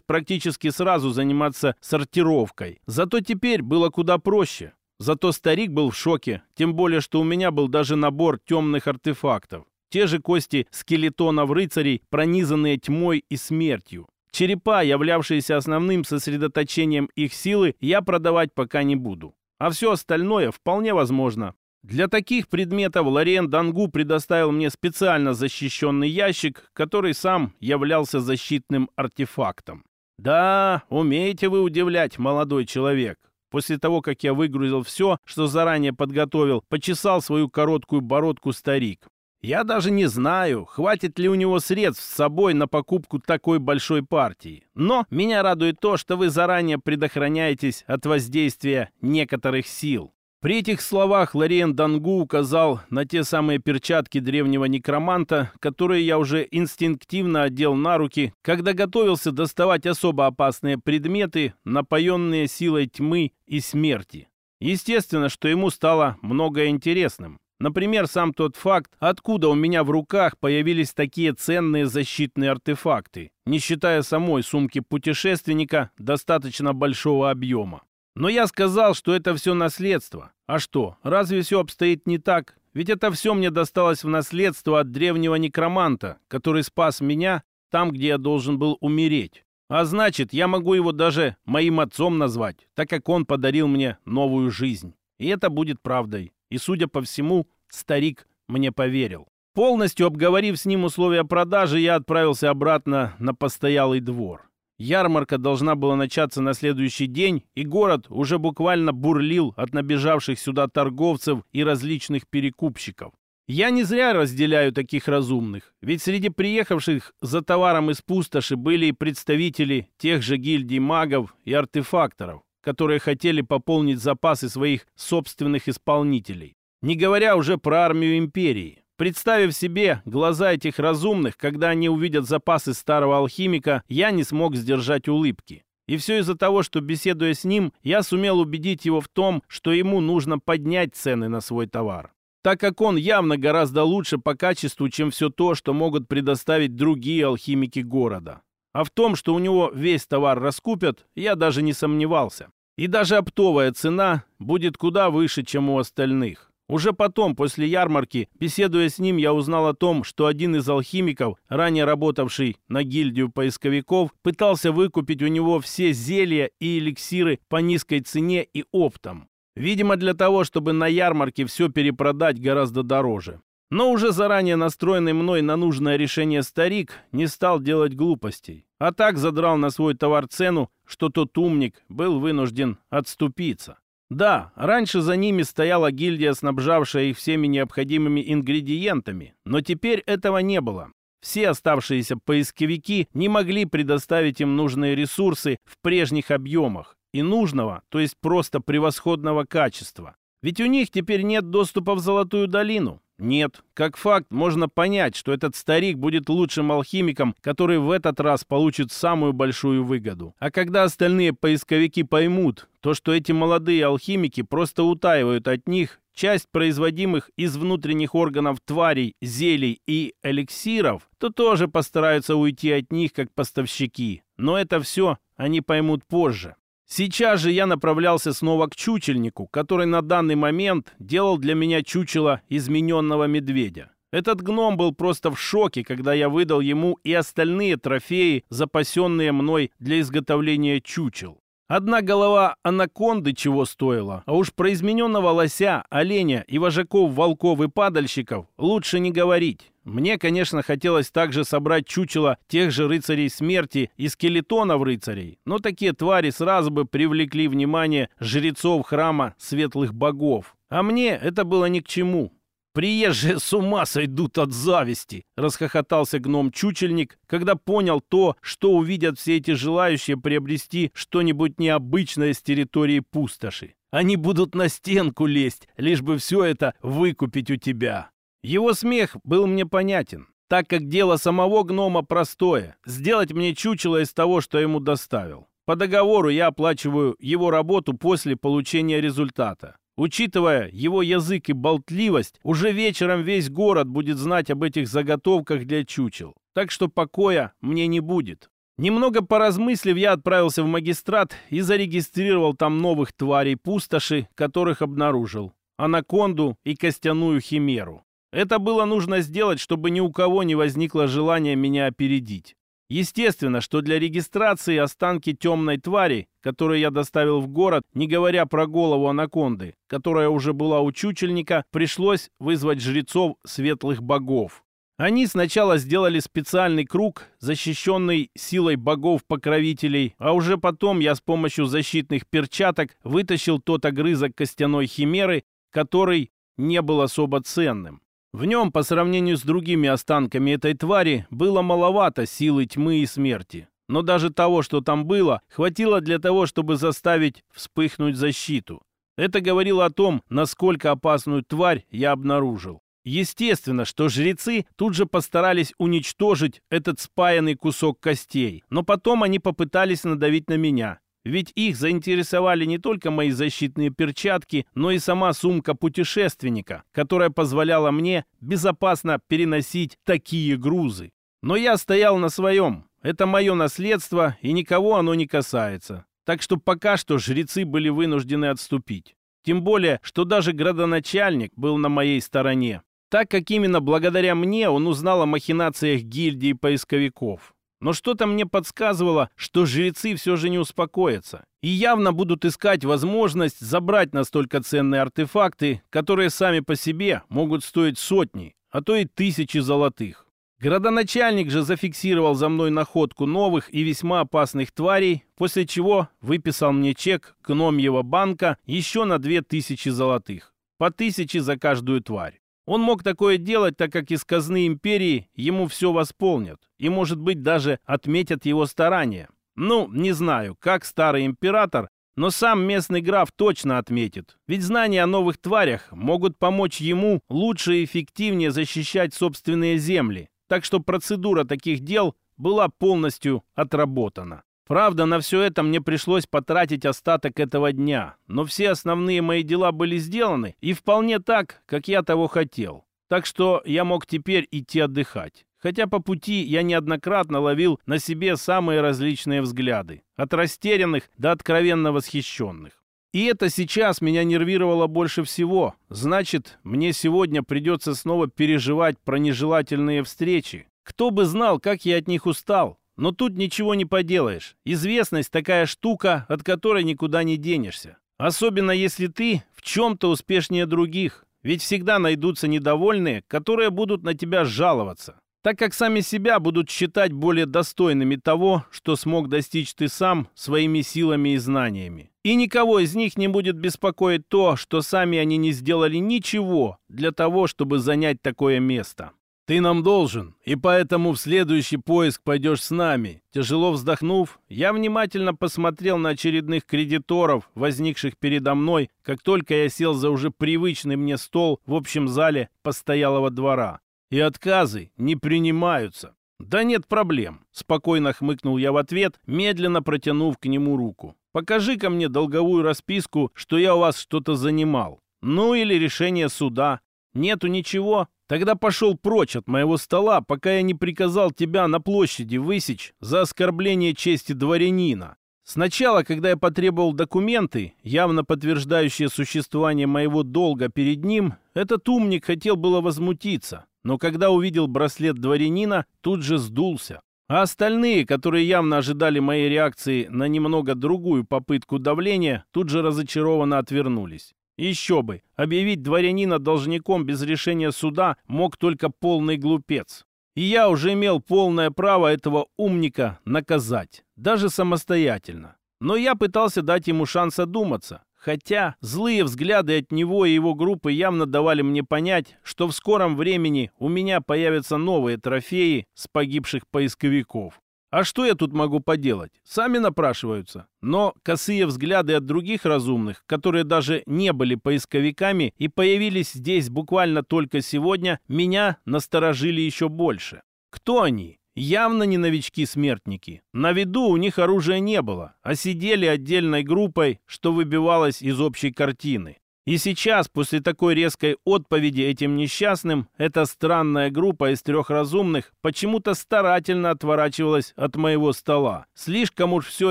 практически сразу заниматься сортировкой. Зато теперь было куда проще. Зато старик был в шоке, тем более, что у меня был даже набор темных артефактов. Те же кости скелетонов рыцарей, пронизанные тьмой и смертью. Черепа, являвшиеся основным сосредоточением их силы, я продавать пока не буду. А все остальное вполне возможно. Для таких предметов Лорен Дангу предоставил мне специально защищенный ящик, который сам являлся защитным артефактом. Да, умеете вы удивлять, молодой человек. После того, как я выгрузил все, что заранее подготовил, почесал свою короткую бородку старик. Я даже не знаю, хватит ли у него средств с собой на покупку такой большой партии. Но меня радует то, что вы заранее предохраняетесь от воздействия некоторых сил. При этих словах Лориен Дангу указал на те самые перчатки древнего некроманта, которые я уже инстинктивно одел на руки, когда готовился доставать особо опасные предметы, напоенные силой тьмы и смерти. Естественно, что ему стало многое интересным. Например, сам тот факт, откуда у меня в руках появились такие ценные защитные артефакты, не считая самой сумки путешественника достаточно большого объема. Но я сказал, что это все наследство. А что, разве все обстоит не так? Ведь это все мне досталось в наследство от древнего некроманта, который спас меня там, где я должен был умереть. А значит, я могу его даже моим отцом назвать, так как он подарил мне новую жизнь. И это будет правдой. И, судя по всему, старик мне поверил. Полностью обговорив с ним условия продажи, я отправился обратно на постоялый двор. Ярмарка должна была начаться на следующий день, и город уже буквально бурлил от набежавших сюда торговцев и различных перекупщиков. Я не зря разделяю таких разумных, ведь среди приехавших за товаром из пустоши были и представители тех же гильдий магов и артефакторов, которые хотели пополнить запасы своих собственных исполнителей. Не говоря уже про армию империи. Представив себе глаза этих разумных, когда они увидят запасы старого алхимика, я не смог сдержать улыбки. И все из-за того, что, беседуя с ним, я сумел убедить его в том, что ему нужно поднять цены на свой товар. Так как он явно гораздо лучше по качеству, чем все то, что могут предоставить другие алхимики города. А в том, что у него весь товар раскупят, я даже не сомневался. И даже оптовая цена будет куда выше, чем у остальных. Уже потом, после ярмарки, беседуя с ним, я узнал о том, что один из алхимиков, ранее работавший на гильдию поисковиков, пытался выкупить у него все зелья и эликсиры по низкой цене и оптом. Видимо, для того, чтобы на ярмарке все перепродать гораздо дороже. Но уже заранее настроенный мной на нужное решение старик не стал делать глупостей, а так задрал на свой товар цену, что тот умник был вынужден отступиться. Да, раньше за ними стояла гильдия, снабжавшая их всеми необходимыми ингредиентами, но теперь этого не было. Все оставшиеся поисковики не могли предоставить им нужные ресурсы в прежних объемах и нужного, то есть просто превосходного качества. Ведь у них теперь нет доступа в Золотую долину. Нет. Как факт, можно понять, что этот старик будет лучшим алхимиком, который в этот раз получит самую большую выгоду. А когда остальные поисковики поймут, то что эти молодые алхимики просто утаивают от них часть производимых из внутренних органов тварей, зелий и эликсиров, то тоже постараются уйти от них как поставщики. Но это все они поймут позже. Сейчас же я направлялся снова к чучельнику, который на данный момент делал для меня чучело измененного медведя. Этот гном был просто в шоке, когда я выдал ему и остальные трофеи, запасенные мной для изготовления чучел. Одна голова анаконды чего стоила, а уж про измененного лося, оленя и вожаков, волков и падальщиков лучше не говорить. Мне, конечно, хотелось также собрать чучело тех же рыцарей смерти и скелетонов рыцарей, но такие твари сразу бы привлекли внимание жрецов храма светлых богов. А мне это было ни к чему. «Приезжие с ума сойдут от зависти!» — расхохотался гном-чучельник, когда понял то, что увидят все эти желающие приобрести что-нибудь необычное с территории пустоши. Они будут на стенку лезть, лишь бы все это выкупить у тебя. Его смех был мне понятен, так как дело самого гнома простое — сделать мне чучело из того, что ему доставил. По договору я оплачиваю его работу после получения результата. Учитывая его язык и болтливость, уже вечером весь город будет знать об этих заготовках для чучел. Так что покоя мне не будет. Немного поразмыслив, я отправился в магистрат и зарегистрировал там новых тварей пустоши, которых обнаружил. Анаконду и костяную химеру. Это было нужно сделать, чтобы ни у кого не возникло желания меня опередить. Естественно, что для регистрации останки темной твари, которую я доставил в город, не говоря про голову анаконды, которая уже была у чучельника, пришлось вызвать жрецов светлых богов. Они сначала сделали специальный круг, защищенный силой богов-покровителей, а уже потом я с помощью защитных перчаток вытащил тот огрызок костяной химеры, который не был особо ценным. В нем, по сравнению с другими останками этой твари, было маловато силы тьмы и смерти. Но даже того, что там было, хватило для того, чтобы заставить вспыхнуть защиту. Это говорило о том, насколько опасную тварь я обнаружил. Естественно, что жрецы тут же постарались уничтожить этот спаянный кусок костей, но потом они попытались надавить на меня. Ведь их заинтересовали не только мои защитные перчатки, но и сама сумка путешественника, которая позволяла мне безопасно переносить такие грузы. Но я стоял на своем. Это мое наследство, и никого оно не касается. Так что пока что жрецы были вынуждены отступить. Тем более, что даже градоначальник был на моей стороне, так как именно благодаря мне он узнал о махинациях гильдии поисковиков. Но что-то мне подсказывало, что жрецы все же не успокоятся и явно будут искать возможность забрать настолько ценные артефакты, которые сами по себе могут стоить сотни, а то и тысячи золотых. Городоначальник же зафиксировал за мной находку новых и весьма опасных тварей, после чего выписал мне чек гномьего банка еще на две тысячи золотых, по тысяче за каждую тварь. Он мог такое делать, так как из казны империи ему все восполнят и, может быть, даже отметят его старания. Ну, не знаю, как старый император, но сам местный граф точно отметит. Ведь знания о новых тварях могут помочь ему лучше и эффективнее защищать собственные земли. Так что процедура таких дел была полностью отработана. Правда, на все это мне пришлось потратить остаток этого дня, но все основные мои дела были сделаны, и вполне так, как я того хотел. Так что я мог теперь идти отдыхать. Хотя по пути я неоднократно ловил на себе самые различные взгляды, от растерянных до откровенно восхищенных. И это сейчас меня нервировало больше всего. Значит, мне сегодня придется снова переживать про нежелательные встречи. Кто бы знал, как я от них устал. Но тут ничего не поделаешь. Известность такая штука, от которой никуда не денешься. Особенно если ты в чем-то успешнее других. Ведь всегда найдутся недовольные, которые будут на тебя жаловаться. Так как сами себя будут считать более достойными того, что смог достичь ты сам своими силами и знаниями. И никого из них не будет беспокоить то, что сами они не сделали ничего для того, чтобы занять такое место. Ты нам должен, и поэтому в следующий поиск пойдешь с нами». Тяжело вздохнув, я внимательно посмотрел на очередных кредиторов, возникших передо мной, как только я сел за уже привычный мне стол в общем зале постоялого двора. И отказы не принимаются. «Да нет проблем», — спокойно хмыкнул я в ответ, медленно протянув к нему руку. «Покажи-ка мне долговую расписку, что я у вас что-то занимал. Ну или решение суда. Нету ничего, Тогда пошел прочь от моего стола, пока я не приказал тебя на площади высечь за оскорбление чести дворянина. Сначала, когда я потребовал документы, явно подтверждающие существование моего долга перед ним, этот умник хотел было возмутиться, но когда увидел браслет дворянина, тут же сдулся. А остальные, которые явно ожидали моей реакции на немного другую попытку давления, тут же разочарованно отвернулись. Еще бы, объявить дворянина должником без решения суда мог только полный глупец. И я уже имел полное право этого умника наказать, даже самостоятельно. Но я пытался дать ему шанс одуматься, хотя злые взгляды от него и его группы явно давали мне понять, что в скором времени у меня появятся новые трофеи с погибших поисковиков. А что я тут могу поделать? Сами напрашиваются. Но косые взгляды от других разумных, которые даже не были поисковиками и появились здесь буквально только сегодня, меня насторожили еще больше. Кто они? Явно не новички-смертники. На виду у них оружия не было, а сидели отдельной группой, что выбивалось из общей картины. И сейчас, после такой резкой отповеди этим несчастным, эта странная группа из трех разумных почему-то старательно отворачивалась от моего стола. Слишком уж все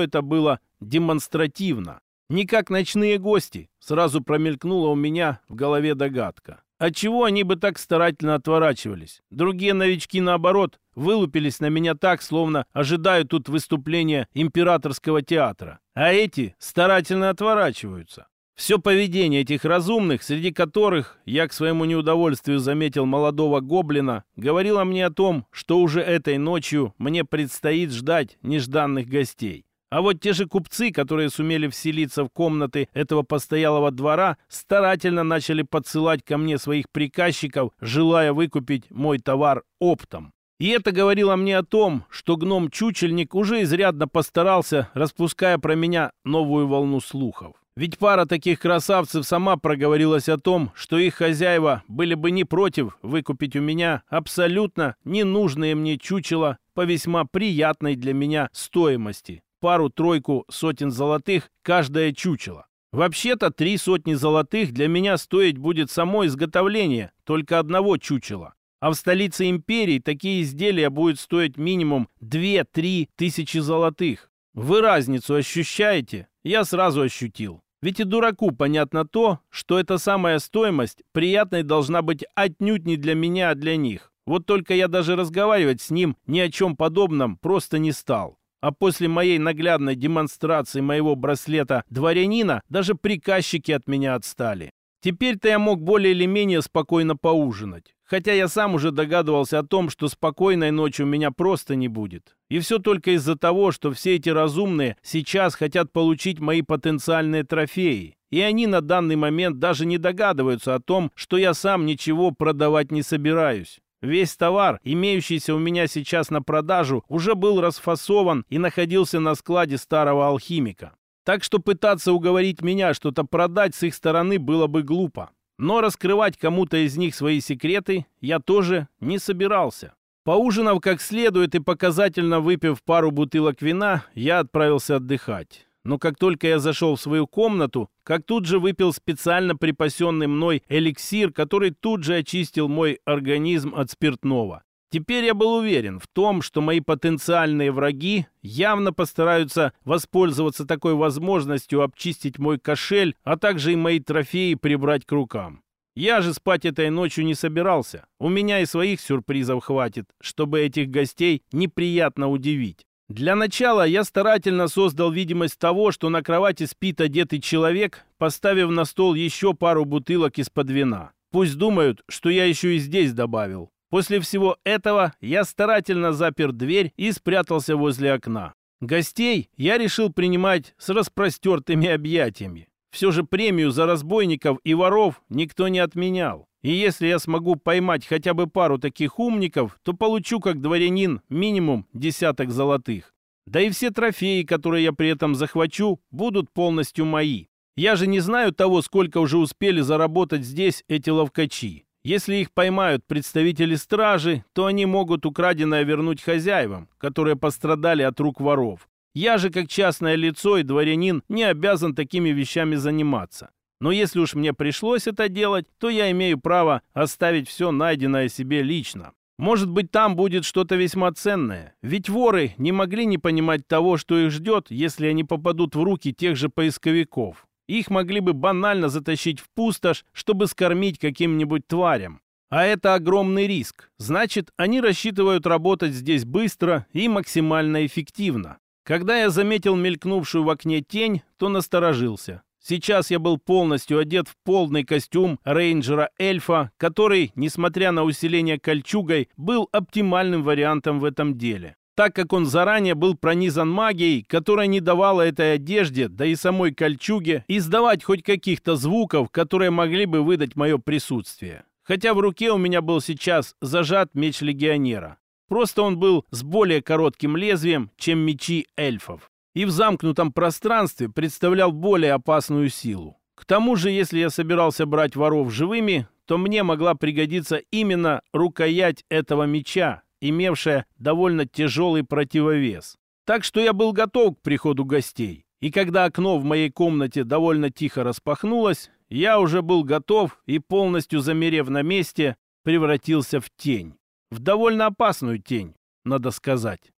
это было демонстративно. Не как ночные гости, сразу промелькнула у меня в голове догадка. Отчего они бы так старательно отворачивались? Другие новички, наоборот, вылупились на меня так, словно ожидают тут выступления императорского театра. А эти старательно отворачиваются. Все поведение этих разумных, среди которых я к своему неудовольствию заметил молодого гоблина, говорило мне о том, что уже этой ночью мне предстоит ждать нежданных гостей. А вот те же купцы, которые сумели вселиться в комнаты этого постоялого двора, старательно начали подсылать ко мне своих приказчиков, желая выкупить мой товар оптом. И это говорило мне о том, что гном-чучельник уже изрядно постарался, распуская про меня новую волну слухов. Ведь пара таких красавцев сама проговорилась о том, что их хозяева были бы не против выкупить у меня абсолютно ненужные мне чучело по весьма приятной для меня стоимости. Пару-тройку сотен золотых каждое чучело. Вообще-то три сотни золотых для меня стоить будет само изготовление только одного чучела. А в столице империи такие изделия будут стоить минимум 2-3 тысячи золотых. Вы разницу ощущаете? Я сразу ощутил. Ведь и дураку понятно то, что эта самая стоимость приятной должна быть отнюдь не для меня, а для них. Вот только я даже разговаривать с ним ни о чем подобном просто не стал. А после моей наглядной демонстрации моего браслета дворянина даже приказчики от меня отстали. Теперь-то я мог более или менее спокойно поужинать. Хотя я сам уже догадывался о том, что спокойной ночи у меня просто не будет. И все только из-за того, что все эти разумные сейчас хотят получить мои потенциальные трофеи. И они на данный момент даже не догадываются о том, что я сам ничего продавать не собираюсь. Весь товар, имеющийся у меня сейчас на продажу, уже был расфасован и находился на складе старого алхимика. Так что пытаться уговорить меня что-то продать с их стороны было бы глупо. Но раскрывать кому-то из них свои секреты я тоже не собирался. Поужинав как следует и показательно выпив пару бутылок вина, я отправился отдыхать. Но как только я зашел в свою комнату, как тут же выпил специально припасенный мной эликсир, который тут же очистил мой организм от спиртного. Теперь я был уверен в том, что мои потенциальные враги явно постараются воспользоваться такой возможностью обчистить мой кошель, а также и мои трофеи прибрать к рукам. Я же спать этой ночью не собирался. У меня и своих сюрпризов хватит, чтобы этих гостей неприятно удивить. Для начала я старательно создал видимость того, что на кровати спит одетый человек, поставив на стол еще пару бутылок из-под вина. Пусть думают, что я еще и здесь добавил. После всего этого я старательно запер дверь и спрятался возле окна. Гостей я решил принимать с распростертыми объятиями. Все же премию за разбойников и воров никто не отменял. И если я смогу поймать хотя бы пару таких умников, то получу как дворянин минимум десяток золотых. Да и все трофеи, которые я при этом захвачу, будут полностью мои. Я же не знаю того, сколько уже успели заработать здесь эти ловкачи. Если их поймают представители стражи, то они могут украденное вернуть хозяевам, которые пострадали от рук воров. Я же, как частное лицо и дворянин, не обязан такими вещами заниматься. Но если уж мне пришлось это делать, то я имею право оставить все найденное себе лично. Может быть, там будет что-то весьма ценное. Ведь воры не могли не понимать того, что их ждет, если они попадут в руки тех же поисковиков. Их могли бы банально затащить в пустошь, чтобы скормить каким-нибудь тварям. А это огромный риск. Значит, они рассчитывают работать здесь быстро и максимально эффективно. Когда я заметил мелькнувшую в окне тень, то насторожился. Сейчас я был полностью одет в полный костюм рейнджера-эльфа, который, несмотря на усиление кольчугой, был оптимальным вариантом в этом деле так как он заранее был пронизан магией, которая не давала этой одежде, да и самой кольчуге, издавать хоть каких-то звуков, которые могли бы выдать мое присутствие. Хотя в руке у меня был сейчас зажат меч легионера. Просто он был с более коротким лезвием, чем мечи эльфов. И в замкнутом пространстве представлял более опасную силу. К тому же, если я собирался брать воров живыми, то мне могла пригодиться именно рукоять этого меча, имевшая довольно тяжелый противовес. Так что я был готов к приходу гостей. И когда окно в моей комнате довольно тихо распахнулось, я уже был готов и, полностью замерев на месте, превратился в тень. В довольно опасную тень, надо сказать.